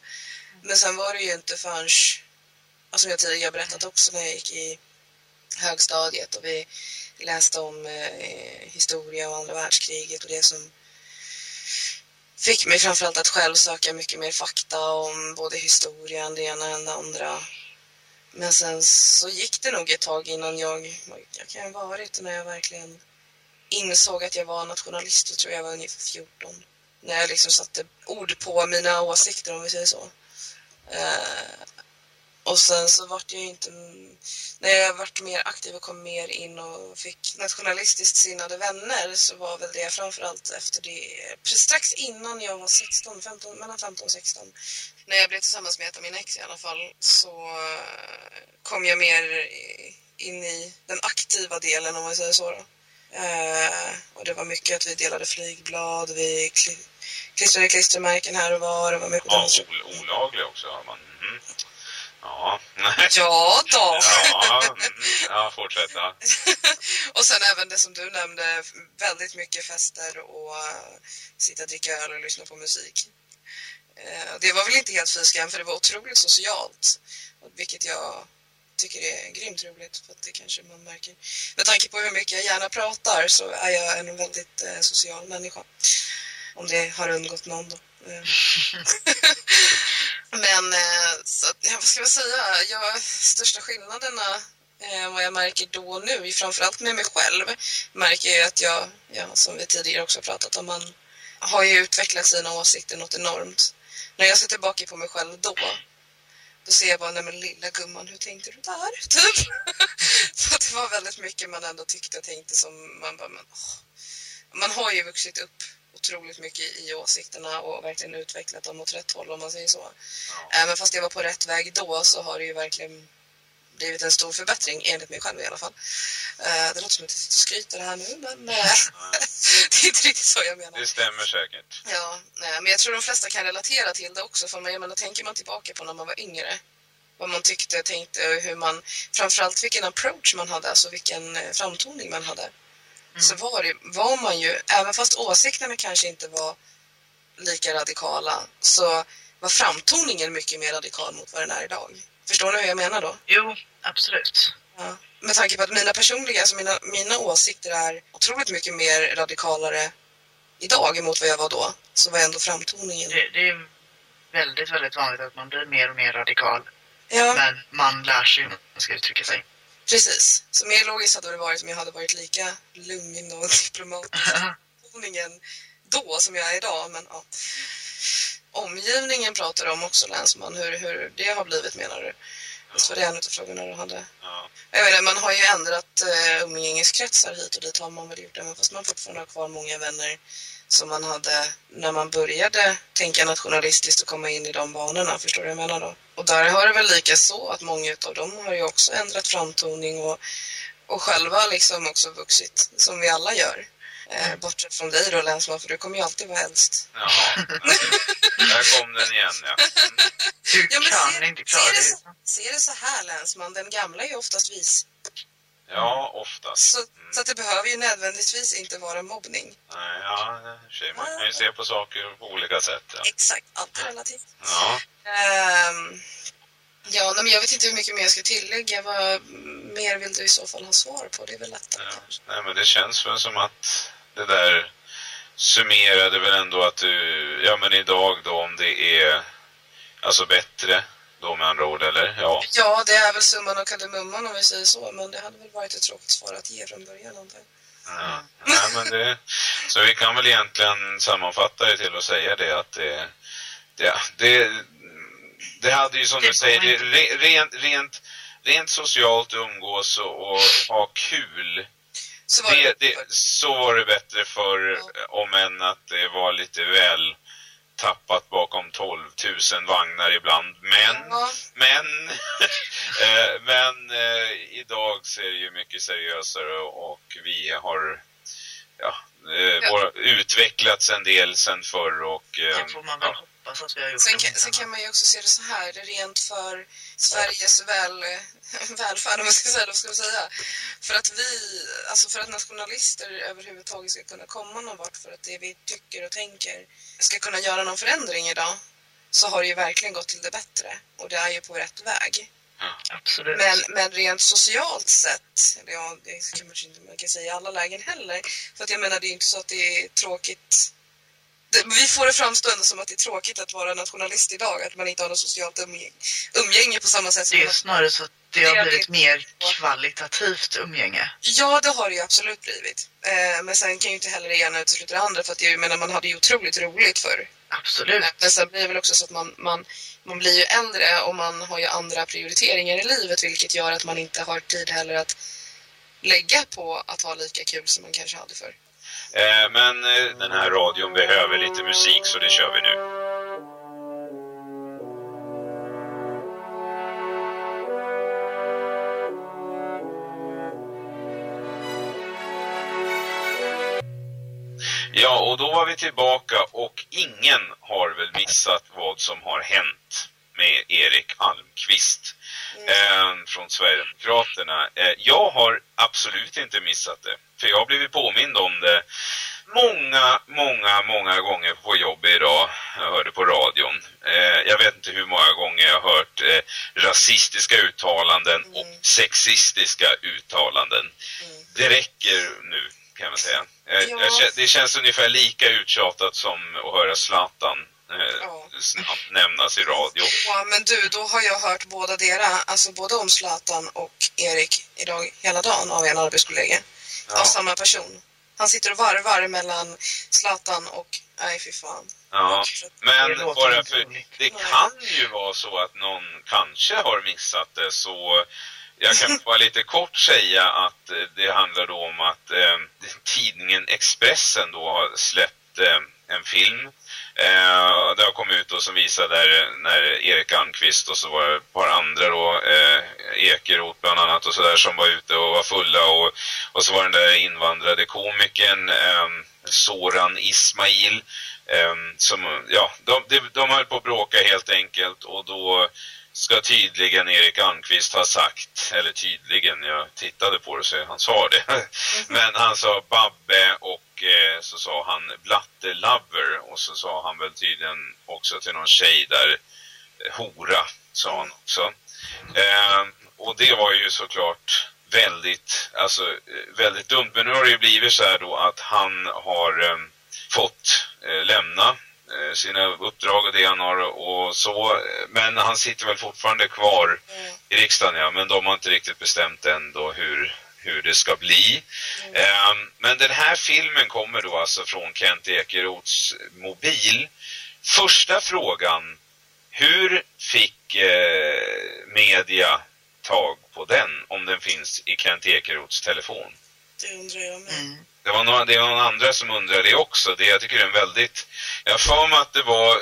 Speaker 4: Men sen var det ju inte förrän, alltså som jag tidigare berättat också när jag gick i högstadiet och vi läste om eh, historia och andra världskriget och det som fick mig framförallt att själv söka mycket mer fakta om både historien, det ena och det andra. Men sen så gick det nog ett tag innan jag, jag kan ha varit när jag verkligen insåg att jag var nationalist, då tror jag var ungefär 14. När jag liksom satte ord på mina åsikter om vi säger så. Eh, och sen så vart jag ju inte, när jag vart mer aktiv och kom mer in och fick nationalistiskt sinnade vänner så var väl det framförallt efter det, precis strax innan jag var 16, 15, mellan 15 och 16. När jag blev tillsammans med ett av mina ex i alla fall så eh, kom jag mer in i den aktiva delen om man säger så då. Eh, och det var mycket att vi delade flygblad, vi kli- klistrade klistermärken här och var. Det var mycket
Speaker 3: Ja, ol olaglig också man. Mm. Ja.
Speaker 4: Ja då!
Speaker 3: Ja, mm. ja, fortsätta.
Speaker 4: och sen även det som du nämnde, väldigt mycket fester och uh, sitta och dricka öl och lyssna på musik. Eh, det var väl inte helt fy skam, för det var otroligt socialt. Och Vilket jag tycker är grymt roligt, för att det kanske man märker. Med tanke på hur mycket jag gärna pratar så är jag en väldigt eh, social människa. Om det har undgått någon då. Eh. Men eh, så, ja, vad ska jag säga? Jag, största skillnaderna eh, vad jag märker då och nu, framförallt med mig själv, märker jag att jag, ja, som vi tidigare också pratat om, man har ju utvecklat sina åsikter något enormt. När jag ser tillbaka på mig själv då, då ser jag bara, nej men lilla gumman, hur tänkte du där? Typ. Att det var väldigt mycket man ändå tyckte och tänkte som man bara, men åh. Man har ju vuxit upp otroligt mycket i åsikterna och verkligen utvecklat dem åt rätt håll om man säger så. Även fast jag var på rätt väg då så har det ju verkligen blivit en stor förbättring enligt mig själv i alla fall. Eh, Det låter som att jag skryter här nu men eh, det är inte riktigt så jag menar.
Speaker 3: Det stämmer säkert.
Speaker 4: Ja, nej, men jag tror de flesta kan relatera till det också. För man, jag menar, tänker man tillbaka på när man var yngre, vad man tyckte, tänkte och hur man, framförallt vilken approach man hade, alltså vilken eh, framtoning man hade. Så var, det, var man ju, även fast åsikterna kanske inte var lika radikala, så var framtoningen mycket mer radikal mot vad den är idag. Förstår ni hur jag menar då?
Speaker 6: Jo, absolut.
Speaker 4: Ja. Med tanke på att mina personliga, alltså mina, mina åsikter är otroligt mycket mer radikalare idag mot vad jag var då så var ändå framtoningen.
Speaker 6: Det, det är väldigt, väldigt vanligt att man blir mer och mer radikal.
Speaker 4: Ja,
Speaker 6: Men man lär sig hur man ska uttrycka sig.
Speaker 4: precis. Så mer logiskt hade det varit om jag hade varit lika lugn och diplomatisk i toningen då som jag är idag. Men ja. Omgivningen pratar om också länsman, hur, hur det har blivit menar du? Visst var det en av frågorna du hade?
Speaker 3: Ja.
Speaker 4: Jag inte, man har ju ändrat uh, umgängeskretsar hit och dit har man väl gjort även fast man fortfarande har kvar många vänner som man hade när man började tänka nationalistiskt och komma in i de banorna, förstår du vad jag menar då? Och där har det väl lika så att många av dem har ju också ändrat framtoning och, och själva liksom också vuxit, som vi alla gör. Eh, bortsett från dig då länsman, för du kommer ju alltid vara äldst.
Speaker 3: Jaha. Där kom den igen, ja. Mm.
Speaker 6: Du
Speaker 4: Ja, men
Speaker 6: kan
Speaker 4: se-
Speaker 6: inte klara
Speaker 4: det,
Speaker 6: det.
Speaker 4: så, se det så här länsman, den gamla är ju oftast vis.
Speaker 3: Ja, oftast.
Speaker 4: Så, så att det behöver ju nödvändigtvis inte vara mobbning.
Speaker 3: Nej, ja, sig, man kan ju se på saker på olika sätt. Ja.
Speaker 4: Exakt, allt är relativt.
Speaker 3: Ja.
Speaker 4: Ehm, ja, nej, men jag vet inte hur mycket mer jag ska tillägga. Vad mer vill du i så fall ha svar på? Det är väl lättare
Speaker 3: Ja. Nej, men det känns väl som att det där summerade väl ändå att du, ja men idag då om det är alltså bättre då med andra ord, eller? Ja.
Speaker 4: Ja, det är väl summan och kardemumman om vi säger så, men det hade väl varit ett tråkigt svar att ge från början. antar
Speaker 3: ja. Nej, men det, så vi kan väl egentligen sammanfatta det till att säga det att det, det, det, det hade ju som
Speaker 6: Det
Speaker 3: du säger, det, rent, rent, rent socialt umgås och, och ha kul
Speaker 4: Så var
Speaker 3: det,
Speaker 4: det,
Speaker 3: så var det bättre för om än att det var lite väl tappat bakom 12 000 vagnar ibland. Men,
Speaker 4: Ja.
Speaker 3: men, eh, men eh, idag så är det ju mycket seriösare och vi har ja, eh, våra, utvecklats en del sen förr och eh,
Speaker 6: Det får man väl hoppas att vi har gjort.
Speaker 4: Sen kan, sen kan man ju också se det så här, rent för Sveriges väl, välfärd, om man ska säga det, ska man säga? För att vi, alltså för att nationalister överhuvudtaget ska kunna komma någon vart, för att det vi tycker och tänker ska kunna göra någon förändring idag, så har det ju verkligen gått till det bättre. Och det är ju på rätt väg.
Speaker 6: Absolut.
Speaker 4: Men, men rent socialt sett, eller ja, det kan man inte man kan säga i alla lägen heller. För att jag menar, det är ju inte så att det är tråkigt. Vi får det framstå ändå som att det är tråkigt att vara nationalist idag, att man inte har något socialt umgänge, på samma sätt som
Speaker 6: Det är snarare så att det
Speaker 4: Det
Speaker 6: har blivit
Speaker 4: det.
Speaker 6: mer kvalitativt umgänge.
Speaker 4: Ja, det har det ju absolut blivit. Eh, men sen kan ju inte heller det ena utesluta det andra, för att jag menar, man hade ju otroligt roligt förr.
Speaker 6: Absolut.
Speaker 4: Men sen blir det väl också så att man, man, man blir ju äldre och man har ju andra prioriteringar i livet vilket gör att man inte har tid heller att lägga på att ha lika kul som man kanske hade förr.
Speaker 3: Eh, men eh, den här radion behöver lite musik så det kör vi nu. Ja, och då var vi tillbaka och ingen har väl missat vad som har hänt med Erik Almqvist eh, från Sverigedemokraterna. Eh, jag har absolut inte missat det, för jag har blivit påmind om det många, många, många gånger på jobb idag. Jag hörde på radion. Eh, jag vet inte hur många gånger jag har hört eh, rasistiska uttalanden och sexistiska uttalanden. Det räcker nu kan man säga. Eh,
Speaker 4: Ja.
Speaker 3: jag det känns ungefär lika uttjatat som att höra Zlatan eh,
Speaker 4: Ja.
Speaker 3: snabbt nämnas i radio.
Speaker 4: Ja, men du, då har jag hört båda dera, alltså både om Zlatan och Erik idag hela dagen av en arbetskollega.
Speaker 3: Ja.
Speaker 4: Av samma person. Han sitter och varvar mellan Zlatan och, nej fy fan.
Speaker 3: Ja, men
Speaker 6: Det
Speaker 3: bara för, det kan ju vara så att någon kanske har missat det så jag kan bara lite kort säga att eh, det handlar då om att eh, tidningen Expressen då har släppt eh, en film eh, det har kommit ut då som visar där när Erik Almqvist och så var det ett par andra då eh, Ekeroth bland annat och så där som var ute och var fulla och, och så var den där invandrade komikern eh, Soran Ismail Ehm, som, ja, de, de, de höll på att bråka helt enkelt och då ska tydligen Erik Almqvist ha sagt, eller tydligen, jag tittade på det så han sa det, men han sa Babbe och eh, så sa han Blatte Lover och så sa han väl tydligen också till någon tjej där, hora, sa han också. Eh, och det var ju såklart väldigt, alltså väldigt dumt, men nu har det ju blivit så här då att han har eh, fått eh, lämna eh, sina uppdrag och det han har och så. Men han sitter väl fortfarande kvar
Speaker 4: Mm.
Speaker 3: i riksdagen, ja. Men de har inte riktigt bestämt än då hur, hur det ska bli. Ehm, men den här filmen kommer då alltså från Kent Ekeroths mobil. Första frågan, hur fick eh, media tag på den om den finns i Kent Ekeroths telefon?
Speaker 4: Det undrar jag med.
Speaker 6: Mm.
Speaker 3: Det var, några, det var några andra som undrade det också. Det, jag tycker det är en väldigt... Jag för mig att det var...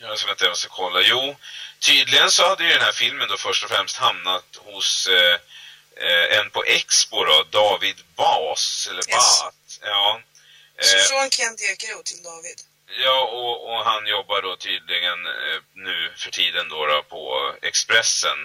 Speaker 3: Jag ska jag måste kolla. Jo, tydligen så hade ju den här filmen då först och främst hamnat hos eh, eh, en på Expo då, David Bas, eller
Speaker 4: Yes.
Speaker 3: Bat. Ja.
Speaker 4: Så
Speaker 3: Eh,
Speaker 4: från Kent Ekeroth till David.
Speaker 3: Ja, och, och han jobbar då tydligen eh, nu för tiden då, då på Expressen.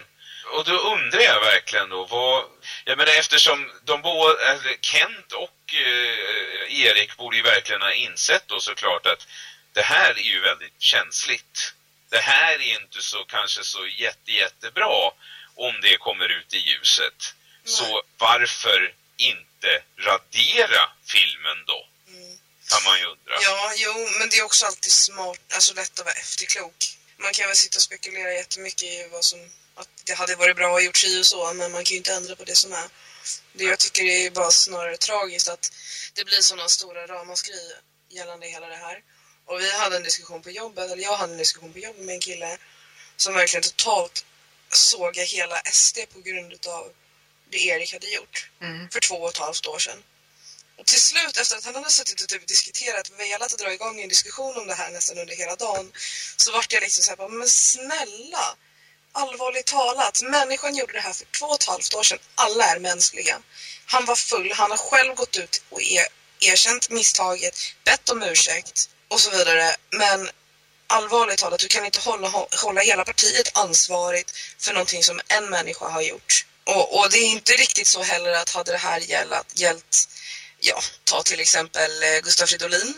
Speaker 3: Och då undrar jag verkligen då vad... Jag menar eftersom de båda, eller Kent och eh, Erik borde ju verkligen ha insett då såklart att det här är ju väldigt känsligt. Det här är inte så kanske så jätte, jättebra om det kommer ut i ljuset. Så varför inte radera filmen då?
Speaker 4: Mm.
Speaker 3: Kan man ju undra.
Speaker 4: Ja, jo, men det är också alltid smart, alltså lätt att vara efterklok. Man kan väl sitta och spekulera jättemycket i vad som, att det hade varit bra att gjort sig och så, men man kan ju inte ändra på det som är. Det jag tycker är bara snarare tragiskt att det blir sådana stora ramaskri gällande hela det här. Och vi hade en diskussion på jobbet, eller jag hade en diskussion på jobbet med en kille som verkligen totalt såga hela SD på grund av det Erik hade gjort
Speaker 6: Mm.
Speaker 4: för två och ett halvt år sedan. Och till slut, efter att han hade suttit och typ diskuterat, velat dra igång en diskussion om det här nästan under hela dagen, så vart jag liksom så här, bara, men snälla, allvarligt talat, människan gjorde det här för två och ett halvt år sedan. Alla är mänskliga. Han var full, han har själv gått ut och er, erkänt misstaget, bett om ursäkt och så vidare. Men allvarligt talat, du kan inte hålla, hålla hela partiet ansvarigt för någonting som en människa har gjort. Och, och det är inte riktigt så heller att hade det här gällt, gällt, ja, ta till exempel eh, Gustaf Fridolin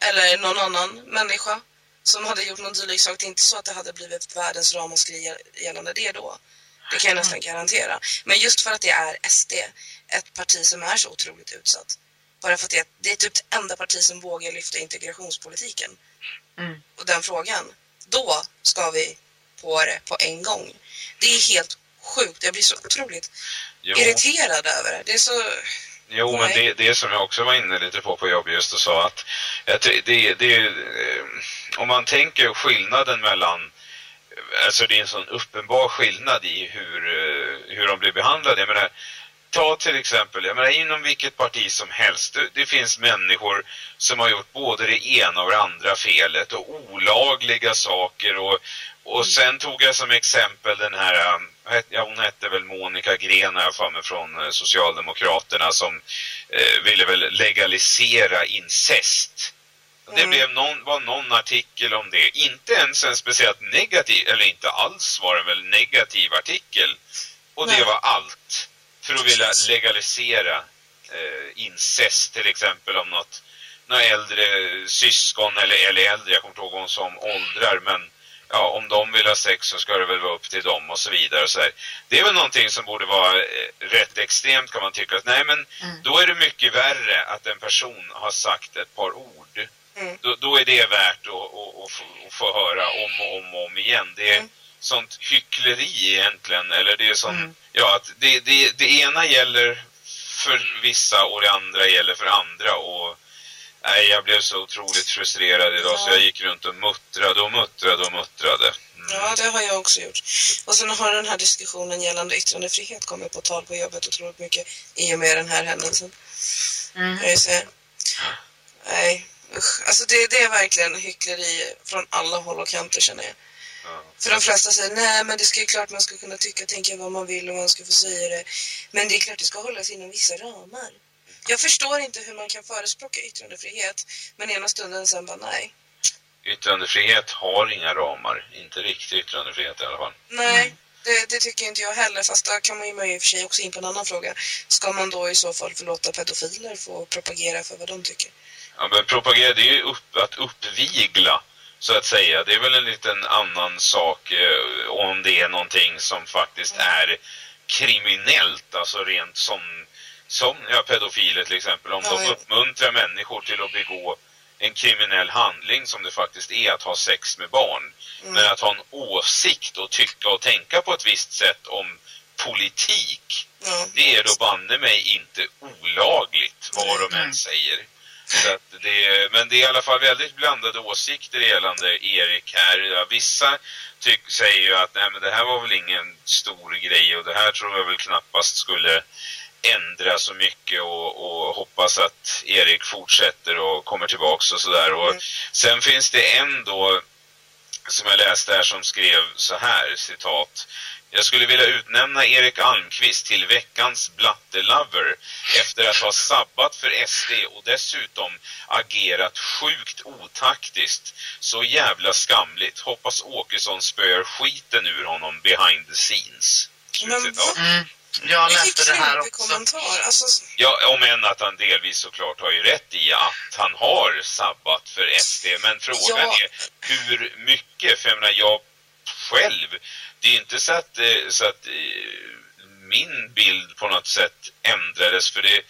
Speaker 4: eller någon annan människa som hade gjort någon dylik sak. Det är inte så att det hade blivit världens ramaskri gällande det då. Det kan jag nästan garantera. Men just för att det är SD, ett parti som är så otroligt utsatt. Bara för att det det är typ det enda parti som vågar lyfta integrationspolitiken.
Speaker 6: Mm.
Speaker 4: Och den frågan, då ska vi på det på en gång. Det är helt sjukt. Jag blir så otroligt
Speaker 3: Jo.
Speaker 4: irriterad över det. Det är så...
Speaker 3: Jo, men
Speaker 4: Nej.
Speaker 3: det, det som jag också var inne lite på på jobb just och sa att ty- det, det, eh, om man tänker skillnaden mellan alltså det är en sån uppenbar skillnad i hur, eh, hur de blir behandlade. Jag menar, ta till exempel, jag menar inom vilket parti som helst, det, det finns människor som har gjort både det ena och det andra felet och olagliga saker och, och sen tog jag som exempel den här, ja hon hette väl Monica Gren jag för mig från eh, Socialdemokraterna som eh, ville väl legalisera incest. Det
Speaker 4: Mm.
Speaker 3: blev någon, var någon artikel om det. Inte ens en speciellt negativ, eller inte alls var det väl negativ artikel. Och det
Speaker 4: Nej.
Speaker 3: var allt. För att vilja legalisera eh, incest till exempel om något, några äldre syskon eller, eller äldre, jag kommer inte ihåg om som åldrar men ja, om de vill ha sex så ska det väl vara upp till dem och så vidare. Och så här. Det är väl någonting som borde vara eh, rätt extremt kan man tycka. Att, nej men
Speaker 6: Mm.
Speaker 3: då är det mycket värre att en person har sagt ett par ord.
Speaker 4: Mm.
Speaker 3: Då, då är det värt att, att, att, få, att få höra om och om och om igen. Det är
Speaker 4: Mm.
Speaker 3: sånt hyckleri egentligen. Eller det är sån,
Speaker 6: Mm.
Speaker 3: ja att det, det, det ena gäller för vissa och det andra gäller för andra. Och nej, jag blev så otroligt frustrerad idag så
Speaker 4: Ja.
Speaker 3: jag gick runt och muttrade och muttrade och muttrade. Mm.
Speaker 4: Ja, det har jag också gjort. Och sen har den här diskussionen gällande yttrandefrihet kommit på tal på jobbet otroligt mycket i och med den här händelsen.
Speaker 6: Mm.
Speaker 4: Jag. Nej, usch. Alltså det, det är verkligen hyckleri från alla håll och kanter känner jag.
Speaker 3: Ja.
Speaker 4: För de flesta säger nej men det ska ju klart man ska kunna tycka och tänka vad man vill och man ska få säga det. Men det är klart det ska hållas inom vissa ramar. Jag förstår inte hur man kan förespråka yttrandefrihet men ena stunden sen bara nej.
Speaker 3: Yttrandefrihet har inga ramar. Inte riktig yttrandefrihet i alla fall.
Speaker 4: Nej, det, det tycker inte jag heller. Fast där kan man ju i och för sig också in på en annan fråga. Ska man då i så fall förlåta pedofiler få propagera för vad de tycker?
Speaker 3: Ja, men propagera, det är ju upp, att uppvigla, så att säga. Det är väl en liten annan sak eh, om det är någonting som faktiskt är kriminellt, alltså rent som, som ja, pedofiler till exempel. Om
Speaker 4: Ja,
Speaker 3: de uppmuntrar människor till att begå en kriminell handling som det faktiskt är att ha sex med barn.
Speaker 4: Mm.
Speaker 3: Men att ha en åsikt och tycka och tänka på ett visst sätt om politik,
Speaker 4: Ja.
Speaker 3: det är då banne mig inte olagligt vad de än säger. Det, men det är i alla fall väldigt blandade åsikter gällande Erik här. Vissa tyck, säger ju att nej, men det här var väl ingen stor grej och det här tror jag väl knappast skulle ändra så mycket och, och hoppas att Erik fortsätter och kommer tillbaks och sådär. Och
Speaker 4: Mm.
Speaker 3: sen finns det en då som jag läste här som skrev så här, citat. Jag skulle vilja utnämna Erik Almqvist till veckans blattelover efter att ha sabbat för SD och dessutom agerat sjukt otaktiskt. Så jävla skamligt. Hoppas Åkesson spöar skiten ur honom behind the scenes.
Speaker 4: Men
Speaker 6: Mm. Jag läste det här också.
Speaker 4: kommentar. Alltså,
Speaker 3: Ja, om än att han delvis såklart har ju rätt i att han har sabbat för SD. Men frågan
Speaker 4: Ja.
Speaker 3: är hur mycket? För jag menar, jag själv, det är inte så att, eh, så att eh, min bild på något sätt ändrades. För det,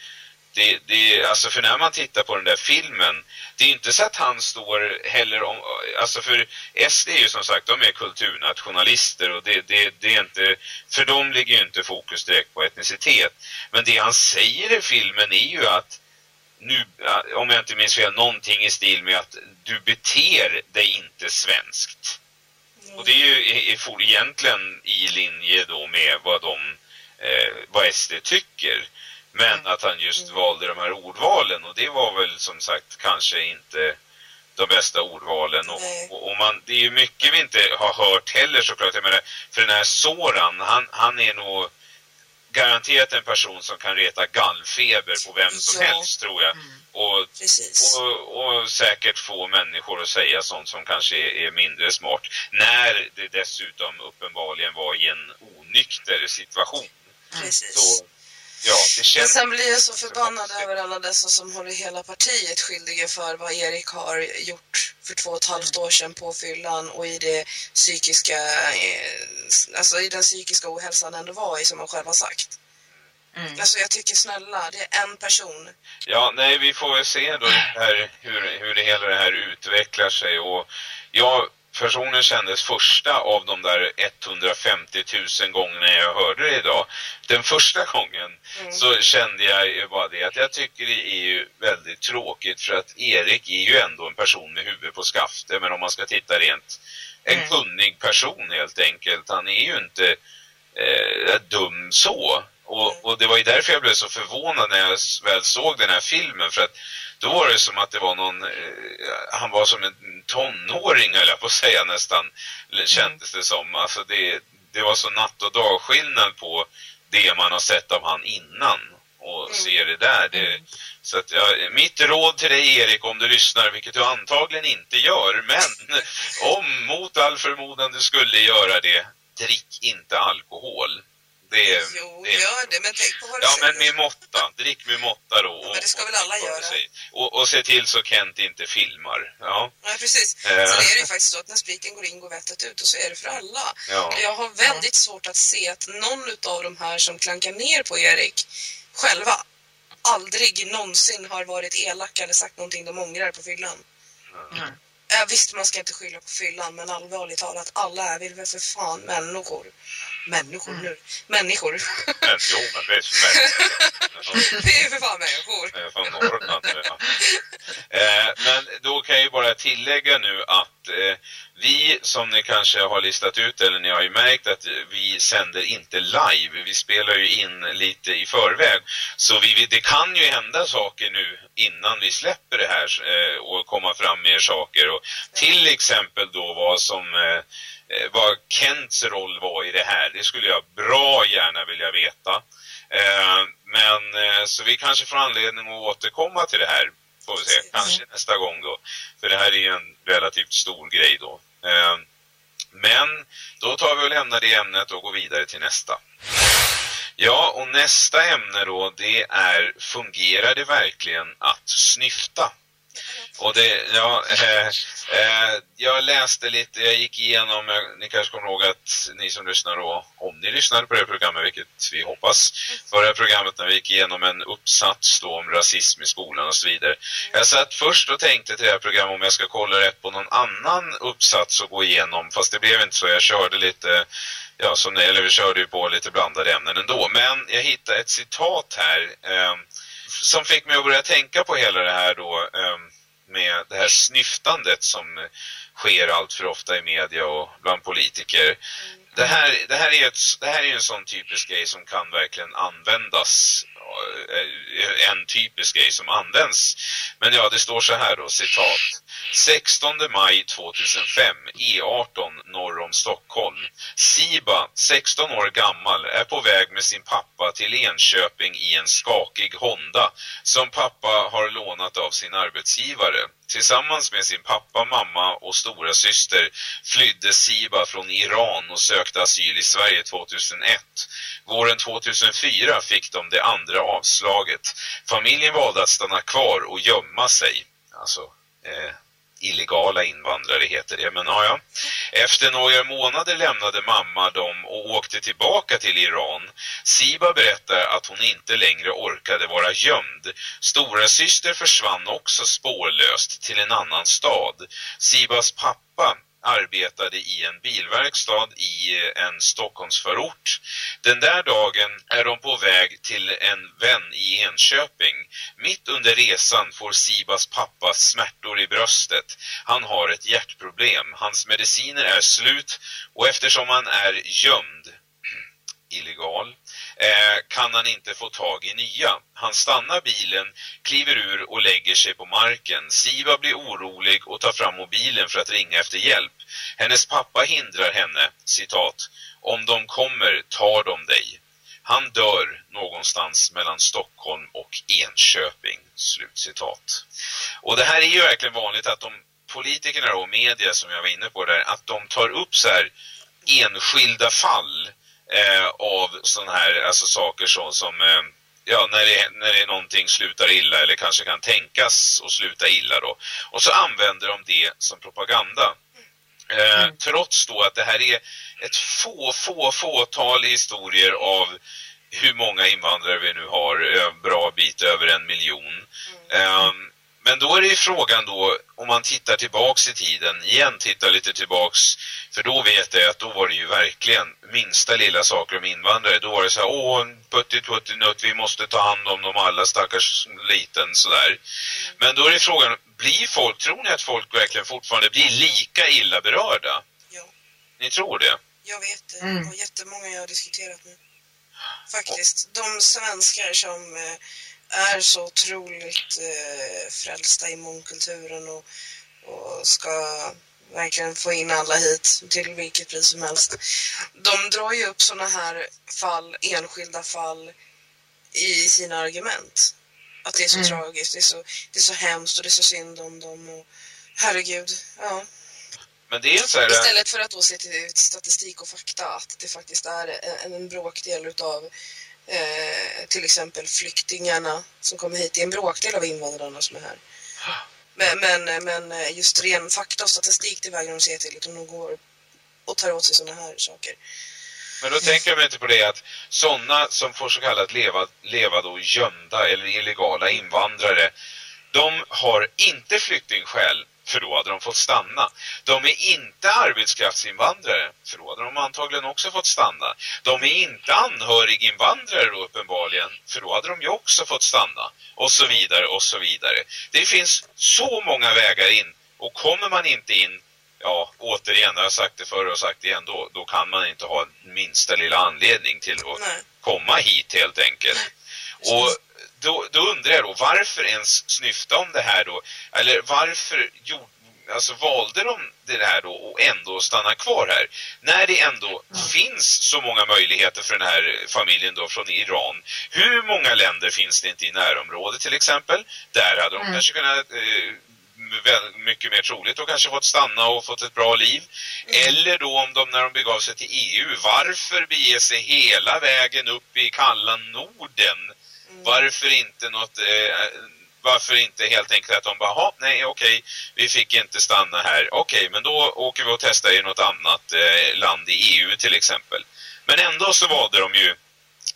Speaker 3: det, det, alltså för när man tittar på den där filmen, det är inte så att han står heller om, alltså för SD är ju som sagt, de är kulturnationalister och det, det, det är inte, för dem ligger ju inte fokus direkt på etnicitet. Men det han säger i filmen är ju att nu, om jag inte minns fel, någonting i stil med att du beter dig inte svenskt. Och det är ju är, egentligen i linje då med vad de, eh, vad SD tycker. Men att han just valde de här ordvalen och det var väl som sagt kanske inte de bästa ordvalen. Och, och, och man, det är ju mycket vi inte har hört heller såklart. Jag menar, för den här Soran, han, han är nog garanterat en person som kan reta gallfeber på vem som
Speaker 4: Ja.
Speaker 3: helst tror jag. Och
Speaker 4: Precis.
Speaker 3: och, och säkert få människor att säga sånt som kanske är, är mindre smart. När det dessutom uppenbarligen var i en onykter situation.
Speaker 4: Precis.
Speaker 3: Så, ja, det
Speaker 4: Men
Speaker 3: känns...
Speaker 4: sen blir jag så förbannad över alla dessa som håller hela partiet skyldiga för vad Erik har gjort för två och ett halvt år sedan på fyllan och i det psykiska, eh, alltså i den psykiska ohälsan ändå var i som han själv har sagt.
Speaker 6: Mm.
Speaker 4: Alltså jag tycker snälla, det är en person.
Speaker 3: Ja, nej, vi får väl se då här, hur, hur det hela det här utvecklar sig. Och jag personligen kändes första av de där 150 000 gångerna jag hörde det idag. Den första gången så kände jag ju bara det att jag tycker det är ju väldigt tråkigt för att Erik är ju ändå en person med huvud på skaftet. Men om man ska titta rent, en
Speaker 6: Mm.
Speaker 3: kunnig person helt enkelt. Han är ju inte eh, dum så. Och, och det var ju därför jag blev så förvånad när jag väl såg den här filmen. För att då var det som att det var någon, eh, han var som en tonåring höll jag på att säga nästan, eller kändes det som. Alltså det, det var så natt och dagskillnad på det man har sett av han innan och ser det där. Det, så att, ja, mitt råd till dig Erik om du lyssnar, vilket du antagligen inte gör, men om mot all förmodan du skulle göra det, drick inte alkohol. Det,
Speaker 4: Jo,
Speaker 3: det,
Speaker 4: gör det, men tänk på vad du
Speaker 3: Ja, men med måtta. Drick med måtta då.
Speaker 4: Ja, men det ska väl alla
Speaker 3: och,
Speaker 4: göra.
Speaker 3: Och, och se till så Kent inte filmar. Ja,
Speaker 4: Nej, precis.
Speaker 3: Eh.
Speaker 4: Sen är det ju faktiskt så att när spriten går in går vettet ut och så är det för alla.
Speaker 3: ja.
Speaker 4: Jag har väldigt svårt att se att någon av de här som klankar ner på Erik själva aldrig någonsin har varit elaka eller sagt någonting de ångrar på fyllan.
Speaker 6: Mm.
Speaker 4: Ja, visst, man ska inte skylla på fyllan, men allvarligt talat, alla är väl för fan människor. Människor nu. Människor.
Speaker 3: Men, jo, men det är märkligt.
Speaker 4: det är för fan människor.
Speaker 3: Från Norrland. Ja. Eh, men då kan jag ju bara tillägga nu att eh, vi som ni kanske har listat ut eller ni har ju märkt att vi sänder inte live. Vi spelar ju in lite i förväg. Så vi, det kan ju hända saker nu innan vi släpper det här eh, och komma fram mer saker. Och till exempel då vad som eh, eh vad Kents roll var i det här. Det skulle jag bra gärna vilja veta. Eh, men eh, så vi kanske får anledning att återkomma till det här. Får vi se. Kanske nästa gång då. För det här är ju en relativt stor grej då. Eh, men då tar vi och lämnar det ämnet och går vidare till nästa. Ja, och nästa ämne då det är fungerar det verkligen att snyfta? Och det, ja, eh, eh, jag läste lite, jag gick igenom, eh, ni kanske kommer ihåg att ni som lyssnar då, om ni lyssnade på det programmet, vilket vi hoppas, förra programmet när vi gick igenom en uppsats då om rasism i skolan och så vidare. Jag satt först och tänkte till det här programmet om jag ska kolla rätt på någon annan uppsats och gå igenom, fast det blev inte så, jag körde lite ja, som, eller vi körde ju på lite blandade ämnen ändå. Men jag hittade ett citat här eh, som fick mig att börja tänka på hela det här då ehm, med det här snyftandet som sker allt för ofta i media och bland politiker. Det här, det här är, ett, det här är en sån typisk grej som kan verkligen användas eh, en typisk grej som används. Men ja, det står så här då, citat. 16 maj 2005, E18 norr om Stockholm. Siba, 16 år gammal, är på väg med sin pappa till Enköping i en skakig Honda som pappa har lånat av sin arbetsgivare. Tillsammans med sin pappa, mamma och stora syster flydde Siba från Iran och sökte asyl i Sverige 2001. Våren 2004 fick de det andra avslaget. Familjen valde att stanna kvar och gömma sig. Alltså, eh, illegala invandrare heter det. Men ja, ja. Efter några månader lämnade mamma dem och åkte tillbaka till Iran. Siba berättar att hon inte längre orkade vara gömd. Stora syster försvann också spårlöst till en annan stad. Sibas pappa arbetade i en bilverkstad i eh, en Stockholmsförort. Den där dagen är de på väg till en vän i Enköping. Mitt under resan får Sibas pappa smärtor i bröstet. Han har ett hjärtproblem. Hans mediciner är slut och eftersom han är gömd illegal Eh, kan han inte få tag i nya. Han stannar bilen, kliver ur och lägger sig på marken. Siva blir orolig och tar fram mobilen för att ringa efter hjälp. Hennes pappa hindrar henne, citat, om de kommer tar de dig. Han dör någonstans mellan Stockholm och Enköping, slutcitat. Och det här är ju verkligen vanligt att de politikerna och media som jag var inne på där, att de tar upp så här enskilda fall eh, av sådana här alltså saker så, som eh, ja, när, det, när det är någonting slutar illa eller kanske kan tänkas och sluta illa då. Och så använder de det som propaganda. Eh, mm. Trots då att det här är ett få, få, fåtal historier av hur många invandrare vi nu har, en bra bit över en miljon. Mm. Men då är det ju frågan då, om man tittar tillbaks i tiden, igen tittar lite tillbaks, för då vet jag att då var det ju verkligen minsta lilla saker om invandrare. Då var det så här, åh, en puttituttinutt, vi måste ta hand om dem alla, stackars liten, sådär. Men då är det frågan, blir folk, tror ni att folk verkligen fortfarande blir lika illa berörda?
Speaker 4: Ja.
Speaker 3: Ni tror det?
Speaker 4: Jag vet det,
Speaker 6: Mm.
Speaker 4: och jättemånga jag har diskuterat med. Faktiskt, de svenskar som eh, är så otroligt eh, frälsta i mångkulturen och, och ska verkligen få in alla hit till vilket pris som helst. De drar ju upp såna här fall, enskilda fall i sina argument. Att det är så
Speaker 6: Mm.
Speaker 4: tragiskt, det är så, det är så hemskt och det är så synd om dem. Och, herregud, ja.
Speaker 3: Men det är så här...
Speaker 4: Istället för att då se till statistik och fakta att det faktiskt är en, en bråkdel utav eh, till exempel flyktingarna som kommer hit. Det är en bråkdel av invandrarna som är här. Men, men, men just ren fakta och statistik det vägrar de se till utan de går och tar åt sig sådana här saker.
Speaker 3: Men då tänker jag inte på det att sådana som får så kallat leva, leva då gömda eller illegala invandrare, de har inte flyktingskäl för då hade de fått stanna. De är inte arbetskraftsinvandrare, för då hade de antagligen också fått stanna. De är inte anhöriginvandrare då uppenbarligen, för då hade de ju också fått stanna. Och så vidare och så vidare. Det finns så många vägar in och kommer man inte in ja, återigen, jag har sagt det förr och sagt det igen, då, då kan man inte ha minsta lilla anledning till att
Speaker 4: Nej.
Speaker 3: komma hit helt enkelt. Och då, då undrar jag då, varför ens snyfta om det här då? Eller varför gjorde Alltså valde de det här då och ändå stanna kvar här? När det ändå finns så många möjligheter för den här familjen då från Iran. Hur många länder finns det inte i närområdet till exempel? Där hade de
Speaker 6: Mm.
Speaker 3: kanske kunnat eh, väl, mycket mer troligt och kanske fått stanna och fått ett bra liv. Eller då om de när de begav sig till EU, varför bege sig hela vägen upp i kalla Norden? Varför inte något, eh, varför inte helt enkelt att de bara, "Ha, nej okej, vi fick inte stanna här. Okej, men då åker vi och testar i något annat eh, land i EU till exempel. Men ändå så valde de ju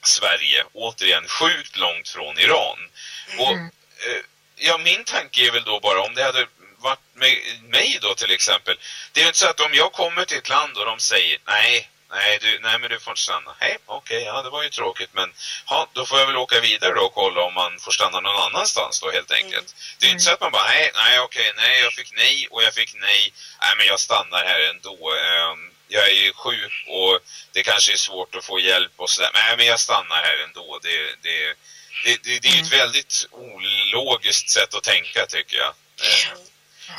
Speaker 3: Sverige, återigen sjukt långt från Iran. Och eh, ja, min tanke är väl då bara om det hade varit med mig då till exempel. Det är ju inte så att om jag kommer till ett land och de säger nej, nej, du, nej men du får inte stanna. Hej, okej, ja det var ju tråkigt men ja, då får jag väl åka vidare då och kolla om man får stanna någon annanstans då helt enkelt. Det är inte så att man bara nej, nej okej, nej jag fick nej och jag fick nej. Nej men jag stannar här ändå. Ehm, jag är ju sjuk och det kanske är svårt att få hjälp och sådär. Nej men jag stannar här ändå. Det, det, det, det, det är ju ett väldigt ologiskt sätt att tänka tycker jag. Eh,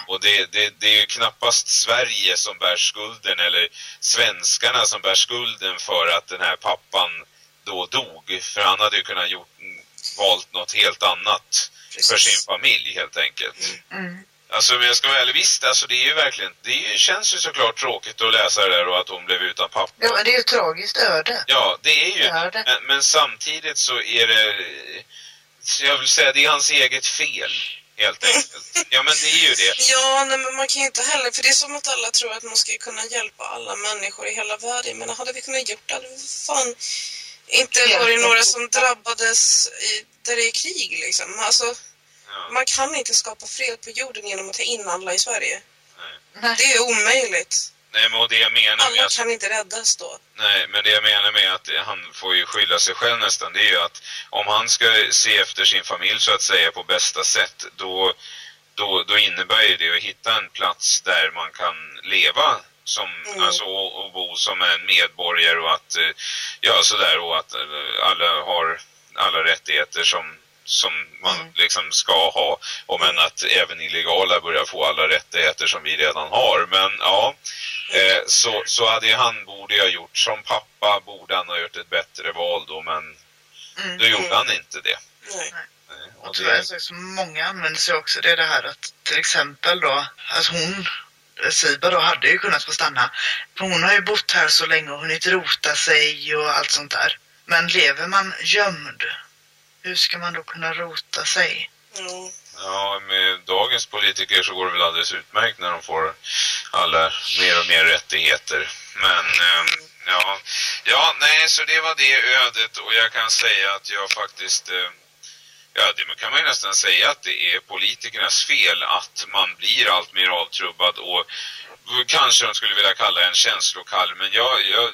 Speaker 3: och det, det, det är ju knappast Sverige som bär skulden eller svenskarna som bär skulden för att den här pappan då dog. För han hade ju kunnat gjort, valt något helt annat för
Speaker 4: Precis.
Speaker 3: sin familj helt enkelt.
Speaker 6: Mm.
Speaker 3: Alltså men jag ska vara ärlig, visst alltså det är ju verkligen, det känns ju såklart tråkigt att läsa det där och att hon blev utan pappa.
Speaker 6: Ja, men det är ju ett tragiskt öde.
Speaker 3: Ja, det är ju
Speaker 6: Det är.
Speaker 3: Men, men samtidigt så är det jag vill säga det är hans eget fel helt enkelt. Ja men det är ju det.
Speaker 4: Ja, nej, men man kan ju inte heller, för det är som att alla tror att man ska kunna hjälpa alla människor i hela världen. Men hade vi kunnat gjort det hade vi fan inte varit några som drabbades i, där det är krig liksom. Alltså,
Speaker 3: Ja,
Speaker 4: man kan inte skapa fred på jorden genom att ta in alla i Sverige.
Speaker 6: Nej.
Speaker 4: Det är omöjligt.
Speaker 3: Nej men det jag menar med
Speaker 4: Alla
Speaker 3: att,
Speaker 4: kan inte räddas då.
Speaker 3: nej men det jag menar med att han får ju skylla sig själv nästan det är ju att om han ska se efter sin familj så att säga på bästa sätt då då, då innebär ju det att hitta en plats där man kan leva som,
Speaker 4: Mm.
Speaker 3: alltså och, och bo som en medborgare och att eh, ja sådär och att eh, alla har alla rättigheter som som man
Speaker 4: Mm.
Speaker 3: liksom ska ha och men att även illegala börjar få alla rättigheter som vi redan har men ja eh, så, så hade han borde ha gjort som pappa borde han ha gjort ett bättre val då men
Speaker 6: Mm.
Speaker 3: då gjorde han inte det
Speaker 4: Nej.
Speaker 3: Eh,
Speaker 6: Och
Speaker 3: och
Speaker 6: tyvärr
Speaker 3: det
Speaker 6: så många använder sig också det, är det här att till exempel då, att hon, Siba då, hade ju kunnat få stanna. För hon har ju bott här så länge och hunnit rota sig och allt sånt där. Men lever man gömd, hur ska man då kunna rota sig?
Speaker 4: Ja.
Speaker 3: Ja, med dagens politiker så går det väl alldeles utmärkt när de får alla mer och mer rättigheter. Men ehm, ja, ja, nej, så det var det ödet. Och jag kan säga att jag faktiskt, eh, ja, det kan man ju nästan säga att det är politikernas fel att man blir allt mer avtrubbad och kanske de skulle vilja kalla en känslokall, men jag, jag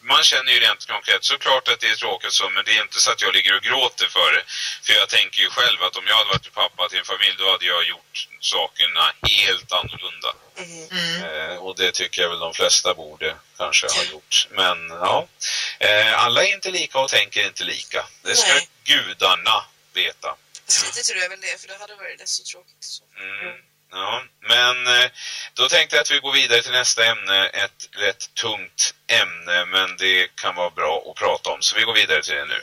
Speaker 3: man känner ju rent konkret såklart att det är tråkigt så men det är inte så att jag ligger och gråter för det. För jag tänker ju själv att om jag hade varit pappa till en familj då hade jag gjort sakerna helt annorlunda.
Speaker 6: Mm.
Speaker 3: Eh, och det tycker jag väl de flesta borde kanske ha gjort. Men ja, eh, alla är inte lika och tänker inte lika. Det ska
Speaker 4: Nej.
Speaker 3: gudarna veta.
Speaker 4: Fast lite tror jag väl det, för det hade varit så tråkigt. Så.
Speaker 3: Mm. Ja, men eh, då tänkte jag att vi går vidare till nästa ämne, ett rätt tungt ämne, men det kan vara bra att prata om. Så vi går vidare till det nu.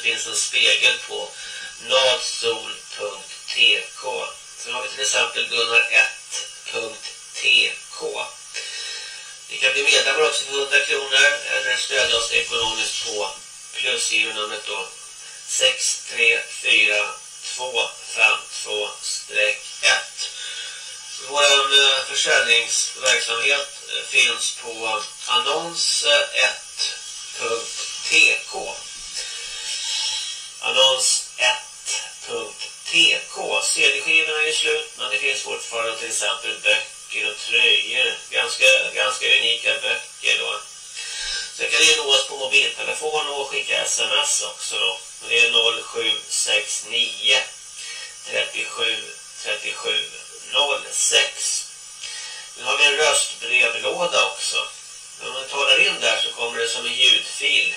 Speaker 2: Så finns en spegel på natsol.tk. Sen har vi till exempel gunnar1.tk. Ni kan bli medlemmar också för 100 kronor eller stödja oss ekonomiskt på plusgironumret e då 634252-1. Vår eh, försäljningsverksamhet eh, finns på annons1.tk annons1.tk CD-skivorna är slut men det finns fortfarande till exempel böcker och tröjor ganska, ganska unika böcker då Sen kan ni nå oss på mobiltelefon och skicka sms också då. Det är 0769 37 37 06. Nu har vi en röstbrevlåda också. Om man talar in där så kommer det som en ljudfil.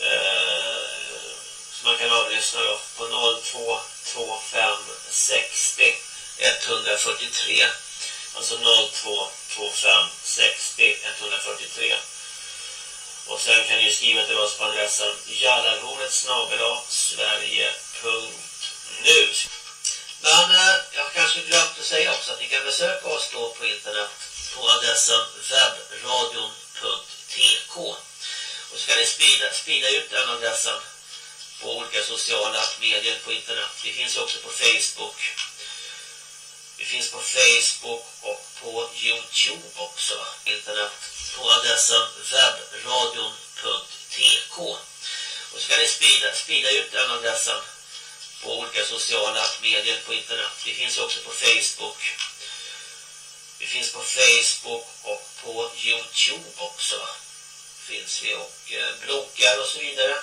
Speaker 2: Eh, man kan avlyssna då på 0225 60 143. Alltså 0225 60 143. Och sen kan ni skriva till oss på adressen jallarhornet sverige.nu Men eh, jag har kanske glömt att säga också att ni kan besöka oss då på internet på adressen webbradion.tk Och så kan ni sprida, sprida ut den adressen på olika sociala medier på internet. Vi finns också på Facebook. Vi finns på Facebook och på Youtube också. Internet på adressen webbradion.tk Och så kan ni sprida, sprida ut den adressen på olika sociala medier på internet. Vi finns också på Facebook. Vi finns på Facebook och på Youtube också. Finns vi och eh, bloggar och så vidare.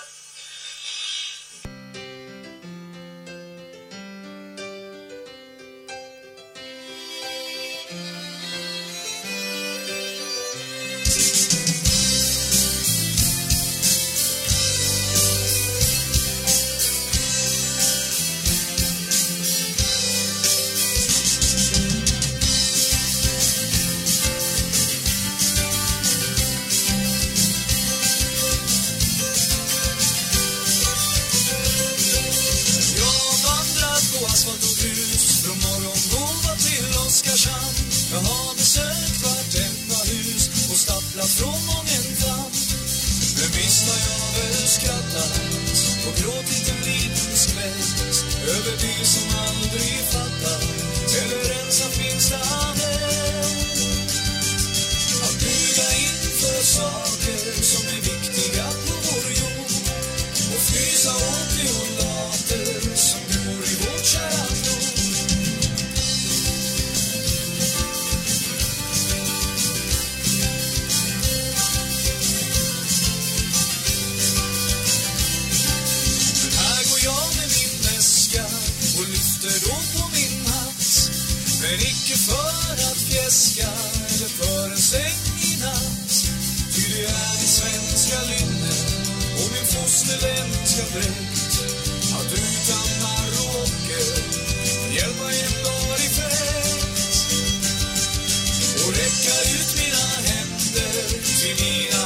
Speaker 1: Fosterländska dräkt. Att utan marocker hjälpa en dag i fält. Och räcka ut mina händer till mina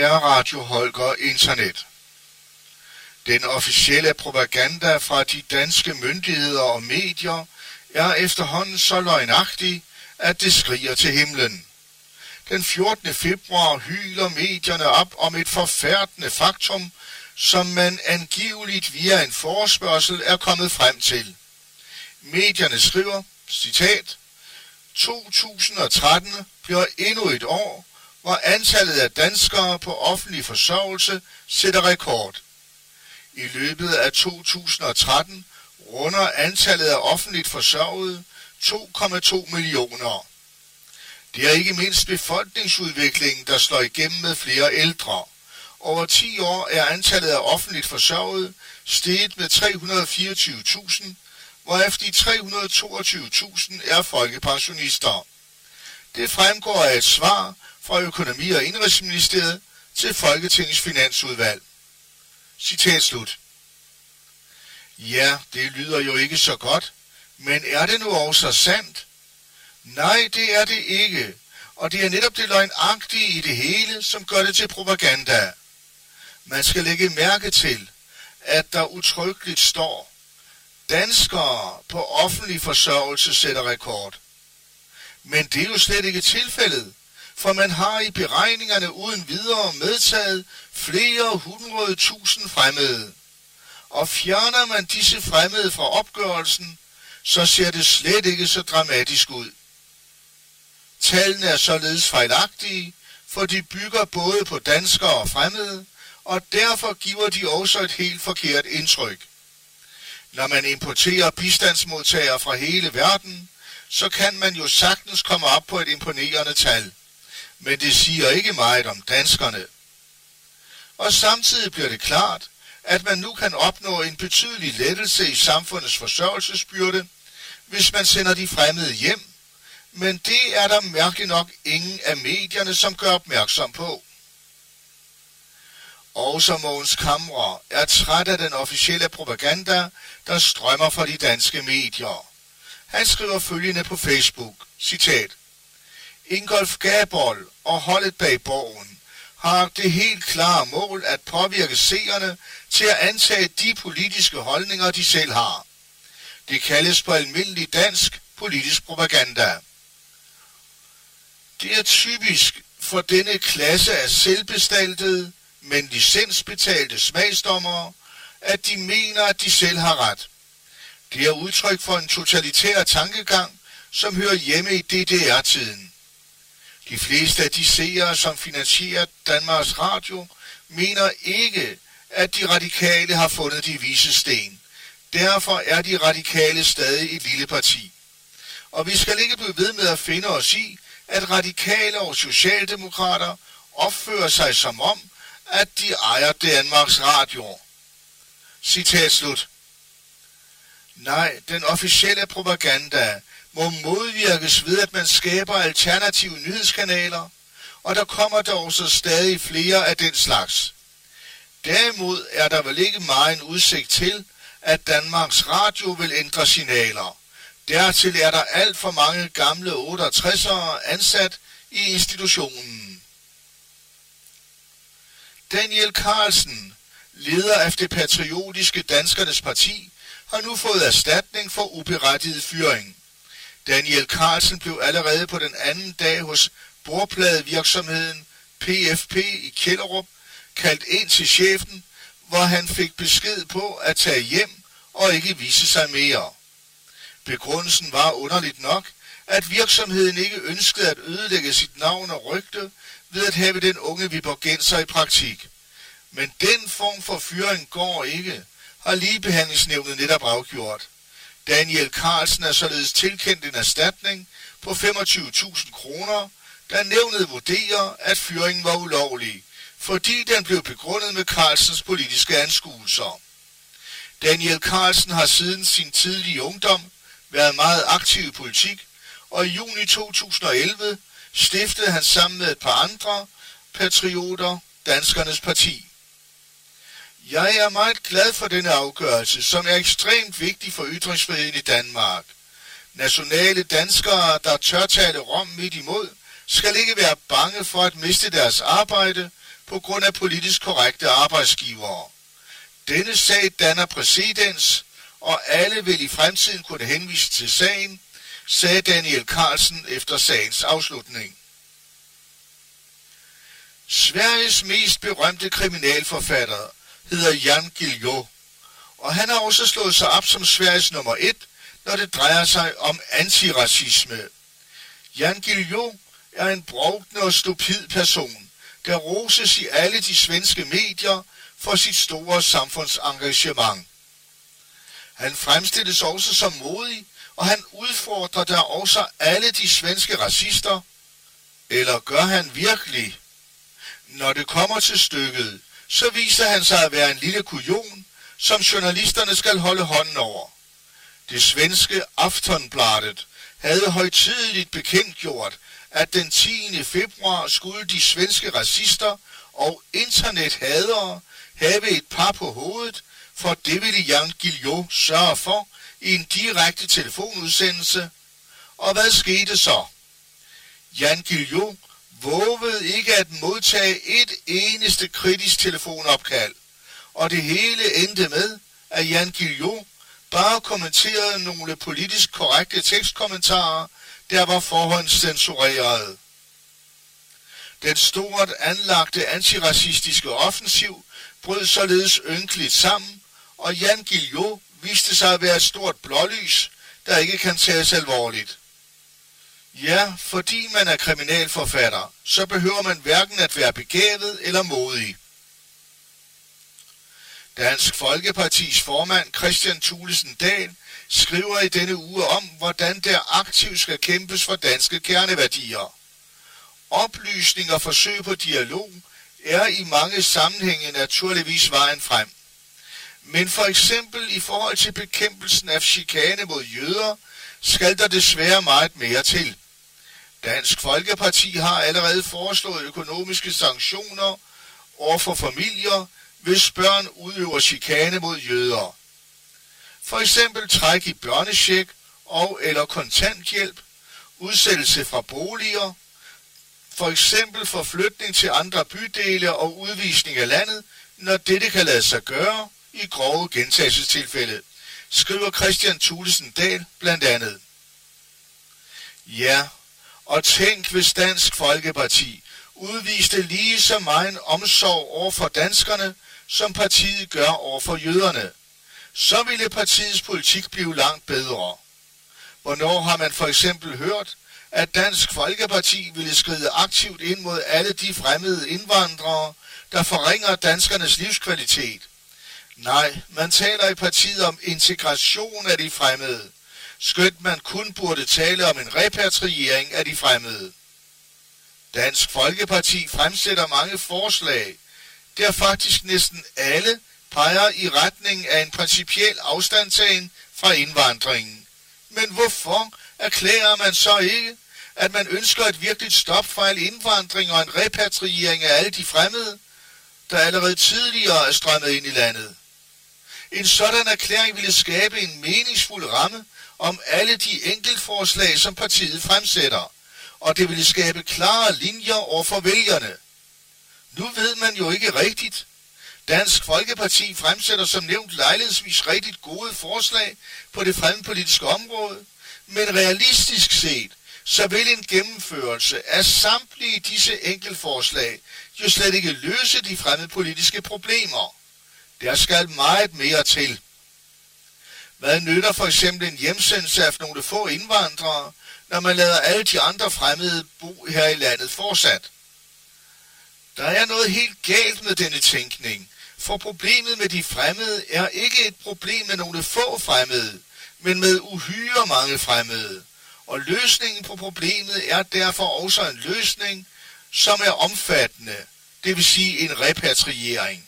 Speaker 7: er Radio Holger Internet. Den officielle propaganda fra de danske myndigheder og medier er efterhånden så løgnagtig, at det skriger til himlen. Den 14. februar hyler medierne op om et forfærdende faktum, som man angiveligt via en forespørgsel er kommet frem til. Medierne skriver, citat, 2013 bliver endnu et år, hvor antallet af danskere på offentlig forsørgelse sætter rekord. I løbet af 2013 runder antallet af offentligt forsørgede 2,2 millioner. Det er ikke mindst befolkningsudviklingen, der slår igennem med flere ældre. Over 10 år er antallet af offentligt forsørgede steget med 324.000, hvorefter de 322.000 er folkepensionister. Det fremgår af et svar fra Økonomi- og Indrigsministeriet til Folketingets Finansudvalg. Citat slut. Ja, det lyder jo ikke så godt, men er det nu også sandt? Nej, det er det ikke, og det er netop det løgnagtige i det hele, som gør det til propaganda. Man skal lægge mærke til, at der utryggeligt står, danskere på offentlig forsørgelse sætter rekord. Men det er jo slet ikke tilfældet, for man har i beregningerne uden videre medtaget flere hundrede tusind fremmede. Og fjerner man disse fremmede fra opgørelsen, så ser det slet ikke så dramatisk ud. Tallene er således fejlagtige, for de bygger både på danskere og fremmede, og derfor giver de også et helt forkert indtryk. Når man importerer bistandsmodtagere fra hele verden, så kan man jo sagtens komme op på et imponerende tal. Men det siger ikke meget om danskerne. Og samtidig bliver det klart, at man nu kan opnå en betydelig lettelse i samfundets forsørgelsesbyrde, hvis man sender de fremmede hjem, men det er der mærkeligt nok ingen af medierne, som gør opmærksom på. Også Mogens Kamre er træt af den officielle propaganda, der strømmer fra de danske medier. Han skriver følgende på Facebook, citat, Ingolf Gabold og holdet bag borgen har det helt klare mål at påvirke seerne til at antage de politiske holdninger, de selv har. Det kaldes på almindelig dansk politisk propaganda. Det er typisk for denne klasse af selvbestaltede, men licensbetalte smagsdommere, at de mener, at de selv har ret. Det er udtryk for en totalitær tankegang, som hører hjemme i DDR-tiden. De fleste af de seere, som finansierer Danmarks Radio, mener ikke, at de radikale har fundet de vise sten. Derfor er de radikale stadig et lille parti. Og vi skal ikke blive ved med at finde os i, at radikale og socialdemokrater opfører sig som om, at de ejer Danmarks Radio. Citat slut. Nej, den officielle propaganda må modvirkes ved, at man skaber alternative nyhedskanaler, og der kommer dog så stadig flere af den slags. Derimod er der vel ikke meget udsigt til, at Danmarks Radio vil ændre signaler. Dertil er der alt for mange gamle 68'ere ansat i institutionen. Daniel Carlsen, leder af det patriotiske Danskernes Parti, har nu fået erstatning for uberettiget fyring. Daniel Carlsen blev allerede på den anden dag hos bordpladevirksomheden PFP i Kjellerup kaldt ind til chefen, hvor han fik besked på at tage hjem og ikke vise sig mere. Begrundelsen var underligt nok, at virksomheden ikke ønskede at ødelægge sit navn og rygte ved at have den unge viborgenser i praktik. Men den form for fyring går ikke, har ligebehandlingsnævnet netop afgjort. Daniel Carlsen er således tilkendt en erstatning på 25.000 kroner, da nævnet vurderer, at fyringen var ulovlig, fordi den blev begrundet med Carlsens politiske anskuelser. Daniel Carlsen har siden sin tidlige ungdom været meget aktiv i politik, og i juni 2011 stiftede han sammen med et par andre patrioter Danskernes Parti. Jeg er meget glad for denne afgørelse, som er ekstremt vigtig for ytringsfriheden i Danmark. Nationale danskere, der tør tale Rom midt imod, skal ikke være bange for at miste deres arbejde på grund af politisk korrekte arbejdsgivere. Denne sag danner præcedens, og alle vil i fremtiden kunne henvise til sagen, sagde Daniel Carlsen efter sagens afslutning. Sveriges mest berømte kriminalforfatter hedder Jan Guillou, og han har også slået sig op som Sveriges nummer et, når det drejer sig om antiracisme. Jan Guillou er en brugtende og stupid person, der roses i alle de svenske medier for sit store samfundsengagement. Han fremstilles også som modig, og han udfordrer der også alle de svenske racister. Eller gør han virkelig? Når det kommer til stykket, så viser han sig at være en lille kujon, som journalisterne skal holde hånden over. Det svenske Aftonbladet havde højtideligt bekendtgjort, at den 10. februar skulle de svenske racister og internethadere have et par på hovedet, for det ville Jan Guillou sørge for i en direkte telefonudsendelse. Og hvad skete så? Jan Guillou vågede ikke at modtage et eneste kritisk telefonopkald, og det hele endte med, at Jan Guillou bare kommenterede nogle politisk korrekte tekstkommentarer, der var forhåndscensureret. Den stort anlagte antiracistiske offensiv brød således ynkeligt sammen, og Jan Guillou viste sig at være et stort blålys, der ikke kan tages alvorligt. Ja, fordi man er kriminalforfatter, så behøver man hverken at være begavet eller modig. Dansk Folkepartis formand Christian Thulesen Dahl skriver i denne uge om, hvordan der aktivt skal kæmpes for danske kerneværdier. Oplysning og forsøg på dialog er i mange sammenhænge naturligvis vejen frem. Men for eksempel i forhold til bekæmpelsen af chikane mod jøder, skal der desværre meget mere til. Dansk Folkeparti har allerede foreslået økonomiske sanktioner over for familier, hvis børn udøver chikane mod jøder. For eksempel træk i børnesjek og eller kontanthjælp, udsættelse fra boliger, for eksempel forflytning til andre bydele og udvisning af landet, når dette kan lade sig gøre i grove gentagelsestilfælde, skriver Christian Thulesen Dahl blandt andet. Ja, og tænk hvis Dansk Folkeparti udviste lige så meget omsorg over for danskerne, som partiet gør over for jøderne. Så ville partiets politik blive langt bedre. Hvornår har man for eksempel hørt, at Dansk Folkeparti ville skride aktivt ind mod alle de fremmede indvandrere, der forringer danskernes livskvalitet? Nej, man taler i partiet om integration af de fremmede skønt man kun burde tale om en repatriering af de fremmede. Dansk Folkeparti fremsætter mange forslag, der faktisk næsten alle peger i retning af en principiel afstandtagen fra indvandringen. Men hvorfor erklærer man så ikke, at man ønsker et virkeligt stop for al indvandring og en repatriering af alle de fremmede, der allerede tidligere er strømmet ind i landet? En sådan erklæring ville skabe en meningsfuld ramme om alle de enkeltforslag, som partiet fremsætter, og det ville skabe klare linjer over for vælgerne. Nu ved man jo ikke rigtigt. Dansk Folkeparti fremsætter som nævnt lejlighedsvis rigtig gode forslag på det fremmedpolitiske område, men realistisk set, så vil en gennemførelse af samtlige disse enkeltforslag jo slet ikke løse de fremmedpolitiske problemer. Der skal meget mere til. Hvad nytter for eksempel en hjemsendelse af nogle få indvandrere, når man lader alle de andre fremmede bo her i landet fortsat? Der er noget helt galt med denne tænkning, for problemet med de fremmede er ikke et problem med nogle få fremmede, men med uhyre mange fremmede. Og løsningen på problemet er derfor også en løsning, som er omfattende, det vil sige en repatriering.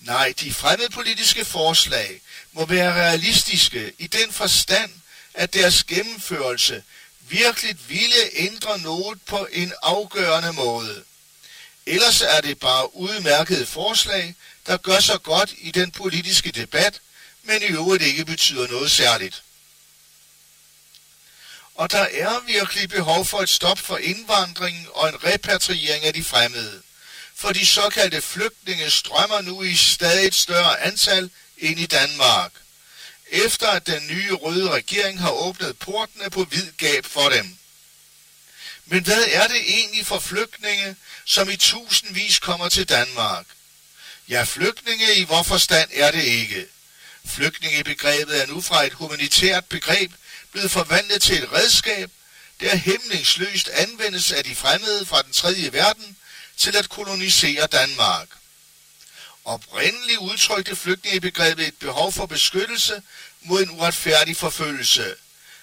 Speaker 7: Nej, de fremmedpolitiske forslag må være realistiske i den forstand, at deres gennemførelse virkelig ville ændre noget på en afgørende måde. Ellers er det bare udmærkede forslag, der gør sig godt i den politiske debat, men i øvrigt ikke betyder noget særligt. Og der er virkelig behov for et stop for indvandringen og en repatriering af de fremmede. For de såkaldte flygtninge strømmer nu i stadig større antal ind i Danmark. Efter at den nye røde regering har åbnet portene på hvid gab for dem. Men hvad er det egentlig for flygtninge, som i tusindvis kommer til Danmark? Ja, flygtninge i hvor forstand er det ikke. Flygtningebegrebet er nu fra et humanitært begreb blevet forvandlet til et redskab, der hæmningsløst anvendes af de fremmede fra den tredje verden til at kolonisere Danmark. Oprindeligt udtrykte flygtningebegrebet et behov for beskyttelse mod en uretfærdig forfølgelse.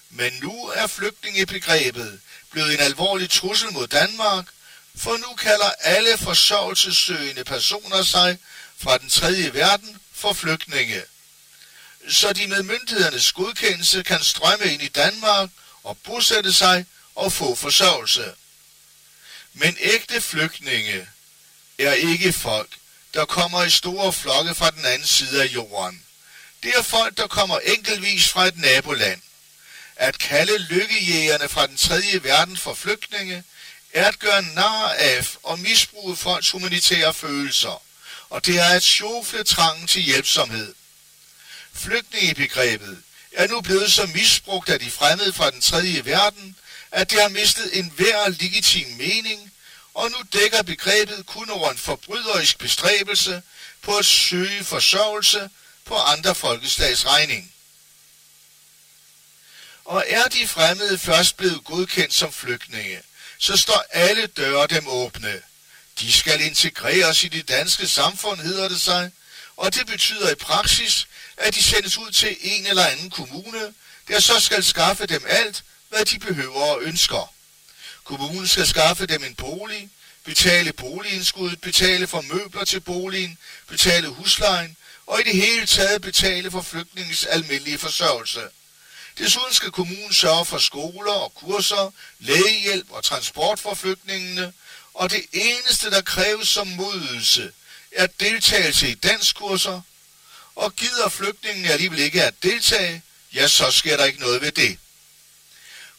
Speaker 7: Men nu er flygtningebegrebet blevet en alvorlig trussel mod Danmark, for nu kalder alle forsørgelsessøgende personer sig fra den tredje verden for flygtninge. Så de med myndighedernes godkendelse kan strømme ind i Danmark og bosætte sig og få forsørgelse. Men ægte flygtninge er ikke folk, der kommer i store flokke fra den anden side af jorden. Det er folk, der kommer enkeltvis fra et naboland. At kalde lykkejægerne fra den tredje verden for flygtninge, er at gøre nar af og misbruge folks humanitære følelser, og det er at sjofle trangen til hjælpsomhed. Flygtningebegrebet er nu blevet så misbrugt af de fremmede fra den tredje verden, at det har mistet enhver legitim mening, og nu dækker begrebet kun over en forbryderisk bestræbelse på at søge forsørgelse på andre folkeslags regning. Og er de fremmede først blevet godkendt som flygtninge, så står alle døre dem åbne. De skal integreres i det danske samfund, hedder det sig, og det betyder i praksis, at de sendes ud til en eller anden kommune, der så skal skaffe dem alt, hvad de behøver og ønsker. Kommunen skal skaffe dem en bolig, betale boligindskuddet, betale for møbler til boligen, betale huslejen og i det hele taget betale for flygtningens almindelige forsørgelse. Desuden skal kommunen sørge for skoler og kurser, lægehjælp og transport for flygtningene, og det eneste, der kræves som modydelse, er deltagelse i danskurser, og gider flygtningen alligevel ikke at deltage, ja, så sker der ikke noget ved det.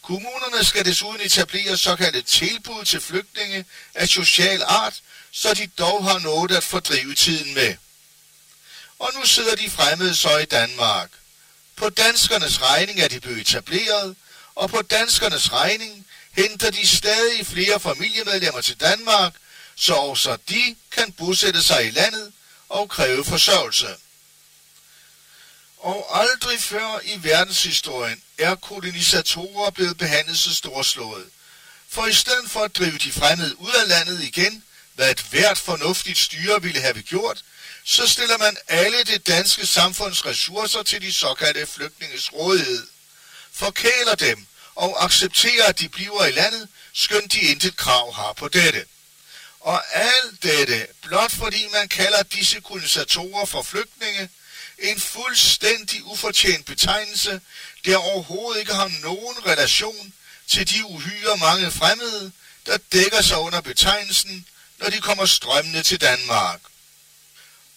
Speaker 7: Kommunerne skal desuden etablere såkaldte tilbud til flygtninge af social art, så de dog har noget at fordrive tiden med. Og nu sidder de fremmede så i Danmark. På danskernes regning er de blevet etableret, og på danskernes regning henter de stadig flere familiemedlemmer til Danmark, så også de kan bosætte sig i landet og kræve forsørgelse. Og aldrig før i verdenshistorien er kolonisatorer blevet behandlet så storslået. For i stedet for at drive de fremmede ud af landet igen, hvad et hvert fornuftigt styre ville have gjort, så stiller man alle det danske samfunds ressourcer til de såkaldte flygtninges rådighed. Forkæler dem og accepterer, at de bliver i landet, skønt de intet krav har på dette. Og alt dette, blot fordi man kalder disse kolonisatorer for flygtninge, en fuldstændig ufortjent betegnelse, der overhovedet ikke har nogen relation til de uhyre mange fremmede, der dækker sig under betegnelsen, når de kommer strømmende til Danmark.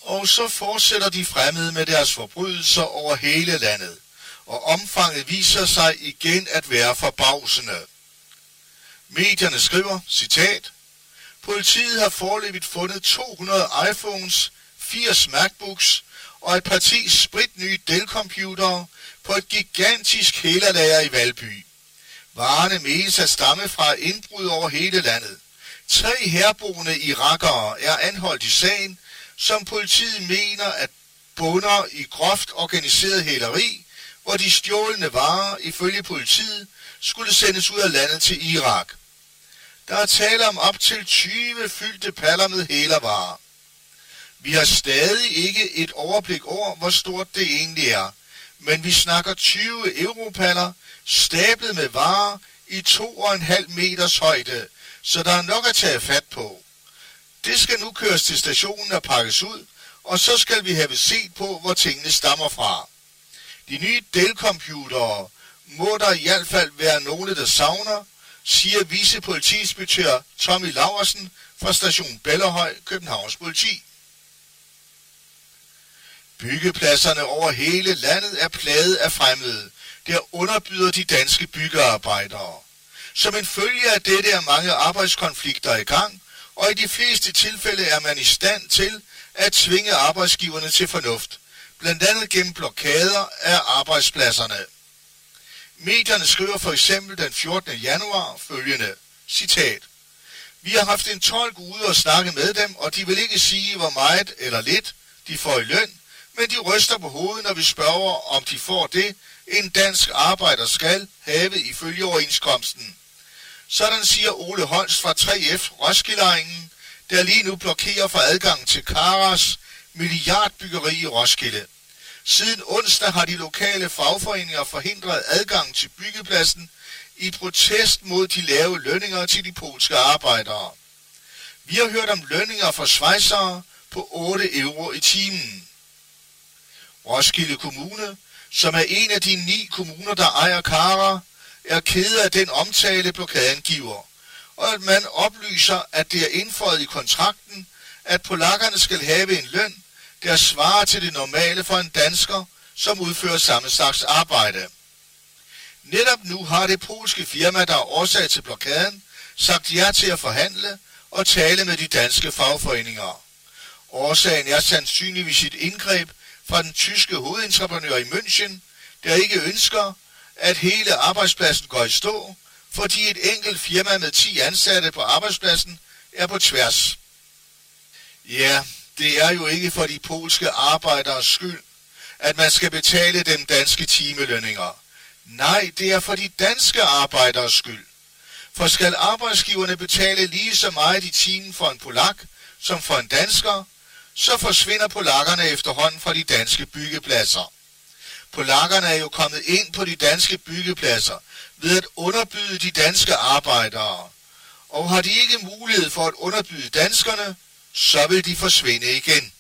Speaker 7: Og så fortsætter de fremmede med deres forbrydelser over hele landet, og omfanget viser sig igen at være forbavsende. Medierne skriver, citat, Politiet har forløbigt fundet 200 iPhones, 80 MacBooks og et parti spritnye Dell-computere på et gigantisk hælerlager i Valby. Varerne menes at stamme fra indbrud over hele landet. Tre herboende irakere er anholdt i sagen, som politiet mener at bunder i groft organiseret hæleri, hvor de stjålne varer, ifølge politiet, skulle sendes ud af landet til Irak. Der er tale om op til 20 fyldte paller med hælervarer. Vi har stadig ikke et overblik over, hvor stort det egentlig er, men vi snakker 20 europaller stablet med varer i 2,5 meters højde, så der er nok at tage fat på. Det skal nu køres til stationen og pakkes ud, og så skal vi have set på, hvor tingene stammer fra. De nye Dell-computere må der i hvert fald være nogle, der savner, siger vicepolitiinspektør Tommy Laversen fra station Bellerhøj, Københavns Politi. Byggepladserne over hele landet er plaget af fremmede, der underbyder de danske byggearbejdere. Som en følge af dette er mange arbejdskonflikter i gang, og i de fleste tilfælde er man i stand til at tvinge arbejdsgiverne til fornuft, blandt andet gennem blokader af arbejdspladserne. Medierne skriver for eksempel den 14. januar følgende, citat, Vi har haft en tolk ude og snakke med dem, og de vil ikke sige, hvor meget eller lidt de får i løn, men de ryster på hovedet, når vi spørger, om de får det, en dansk arbejder skal have ifølge overenskomsten. Sådan siger Ole Holst fra 3F Roskildeegnen, der lige nu blokerer for adgang til Karas milliardbyggeri i Roskilde. Siden onsdag har de lokale fagforeninger forhindret adgang til byggepladsen i protest mod de lave lønninger til de polske arbejdere. Vi har hørt om lønninger for svejsere på 8 euro i timen. Roskilde Kommune, som er en af de ni kommuner, der ejer Kara, er ked af den omtale blokaden giver, og at man oplyser, at det er indføjet i kontrakten, at polakkerne skal have en løn, der svarer til det normale for en dansker, som udfører samme slags arbejde. Netop nu har det polske firma, der er årsag til blokaden, sagt ja til at forhandle og tale med de danske fagforeninger. Årsagen er sandsynligvis et indgreb fra den tyske hovedentreprenør i München, der ikke ønsker, at hele arbejdspladsen går i stå, fordi et enkelt firma med 10 ansatte på arbejdspladsen er på tværs. Ja, det er jo ikke for de polske arbejderes skyld, at man skal betale dem danske timelønninger. Nej, det er for de danske arbejderes skyld. For skal arbejdsgiverne betale lige så meget i timen for en polak som for en dansker, så forsvinder polakkerne efterhånden fra de danske byggepladser. Polakkerne er jo kommet ind på de danske byggepladser ved at underbyde de danske arbejdere. Og har de ikke mulighed for at underbyde danskerne, så vil de forsvinde igen.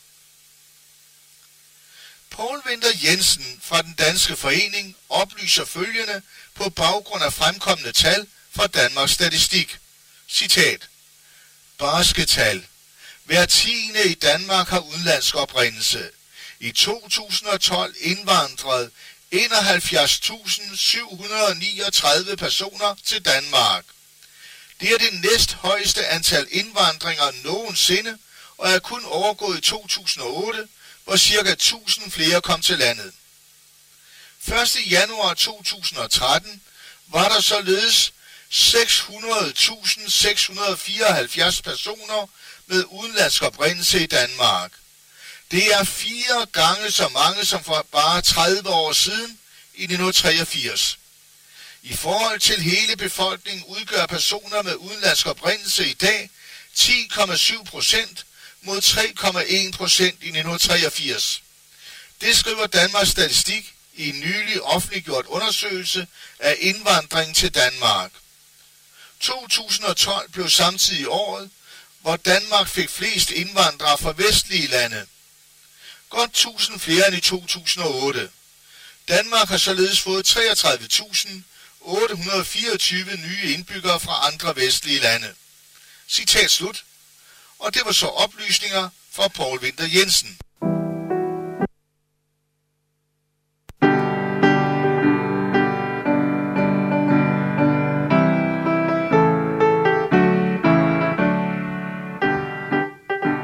Speaker 7: Poul Winter Jensen fra den danske forening oplyser følgende på baggrund af fremkommende tal fra Danmarks Statistik. Citat. Barske tal. Hver tiende i Danmark har udenlandsk oprindelse. I 2012 indvandrede 71.739 personer til Danmark. Det er det næst højeste antal indvandringer nogensinde, og er kun overgået i 2008, hvor ca. 1000 flere kom til landet. 1. januar 2013 var der således 600.674 personer med udenlandsk oprindelse i Danmark. Det er fire gange så mange som for bare 30 år siden i 1983. I forhold til hele befolkningen udgør personer med udenlandsk oprindelse i dag 10,7 procent mod 3,1 procent i 1983. Det skriver Danmarks Statistik i en nylig offentliggjort undersøgelse af indvandring til Danmark. 2012 blev samtidig året, hvor Danmark fik flest indvandrere fra vestlige lande. Godt 1000 flere end i 2008. Danmark har således fået 33.824 nye indbyggere fra andre vestlige lande. Citat slut. Og det var så oplysninger fra Paul Winter Jensen.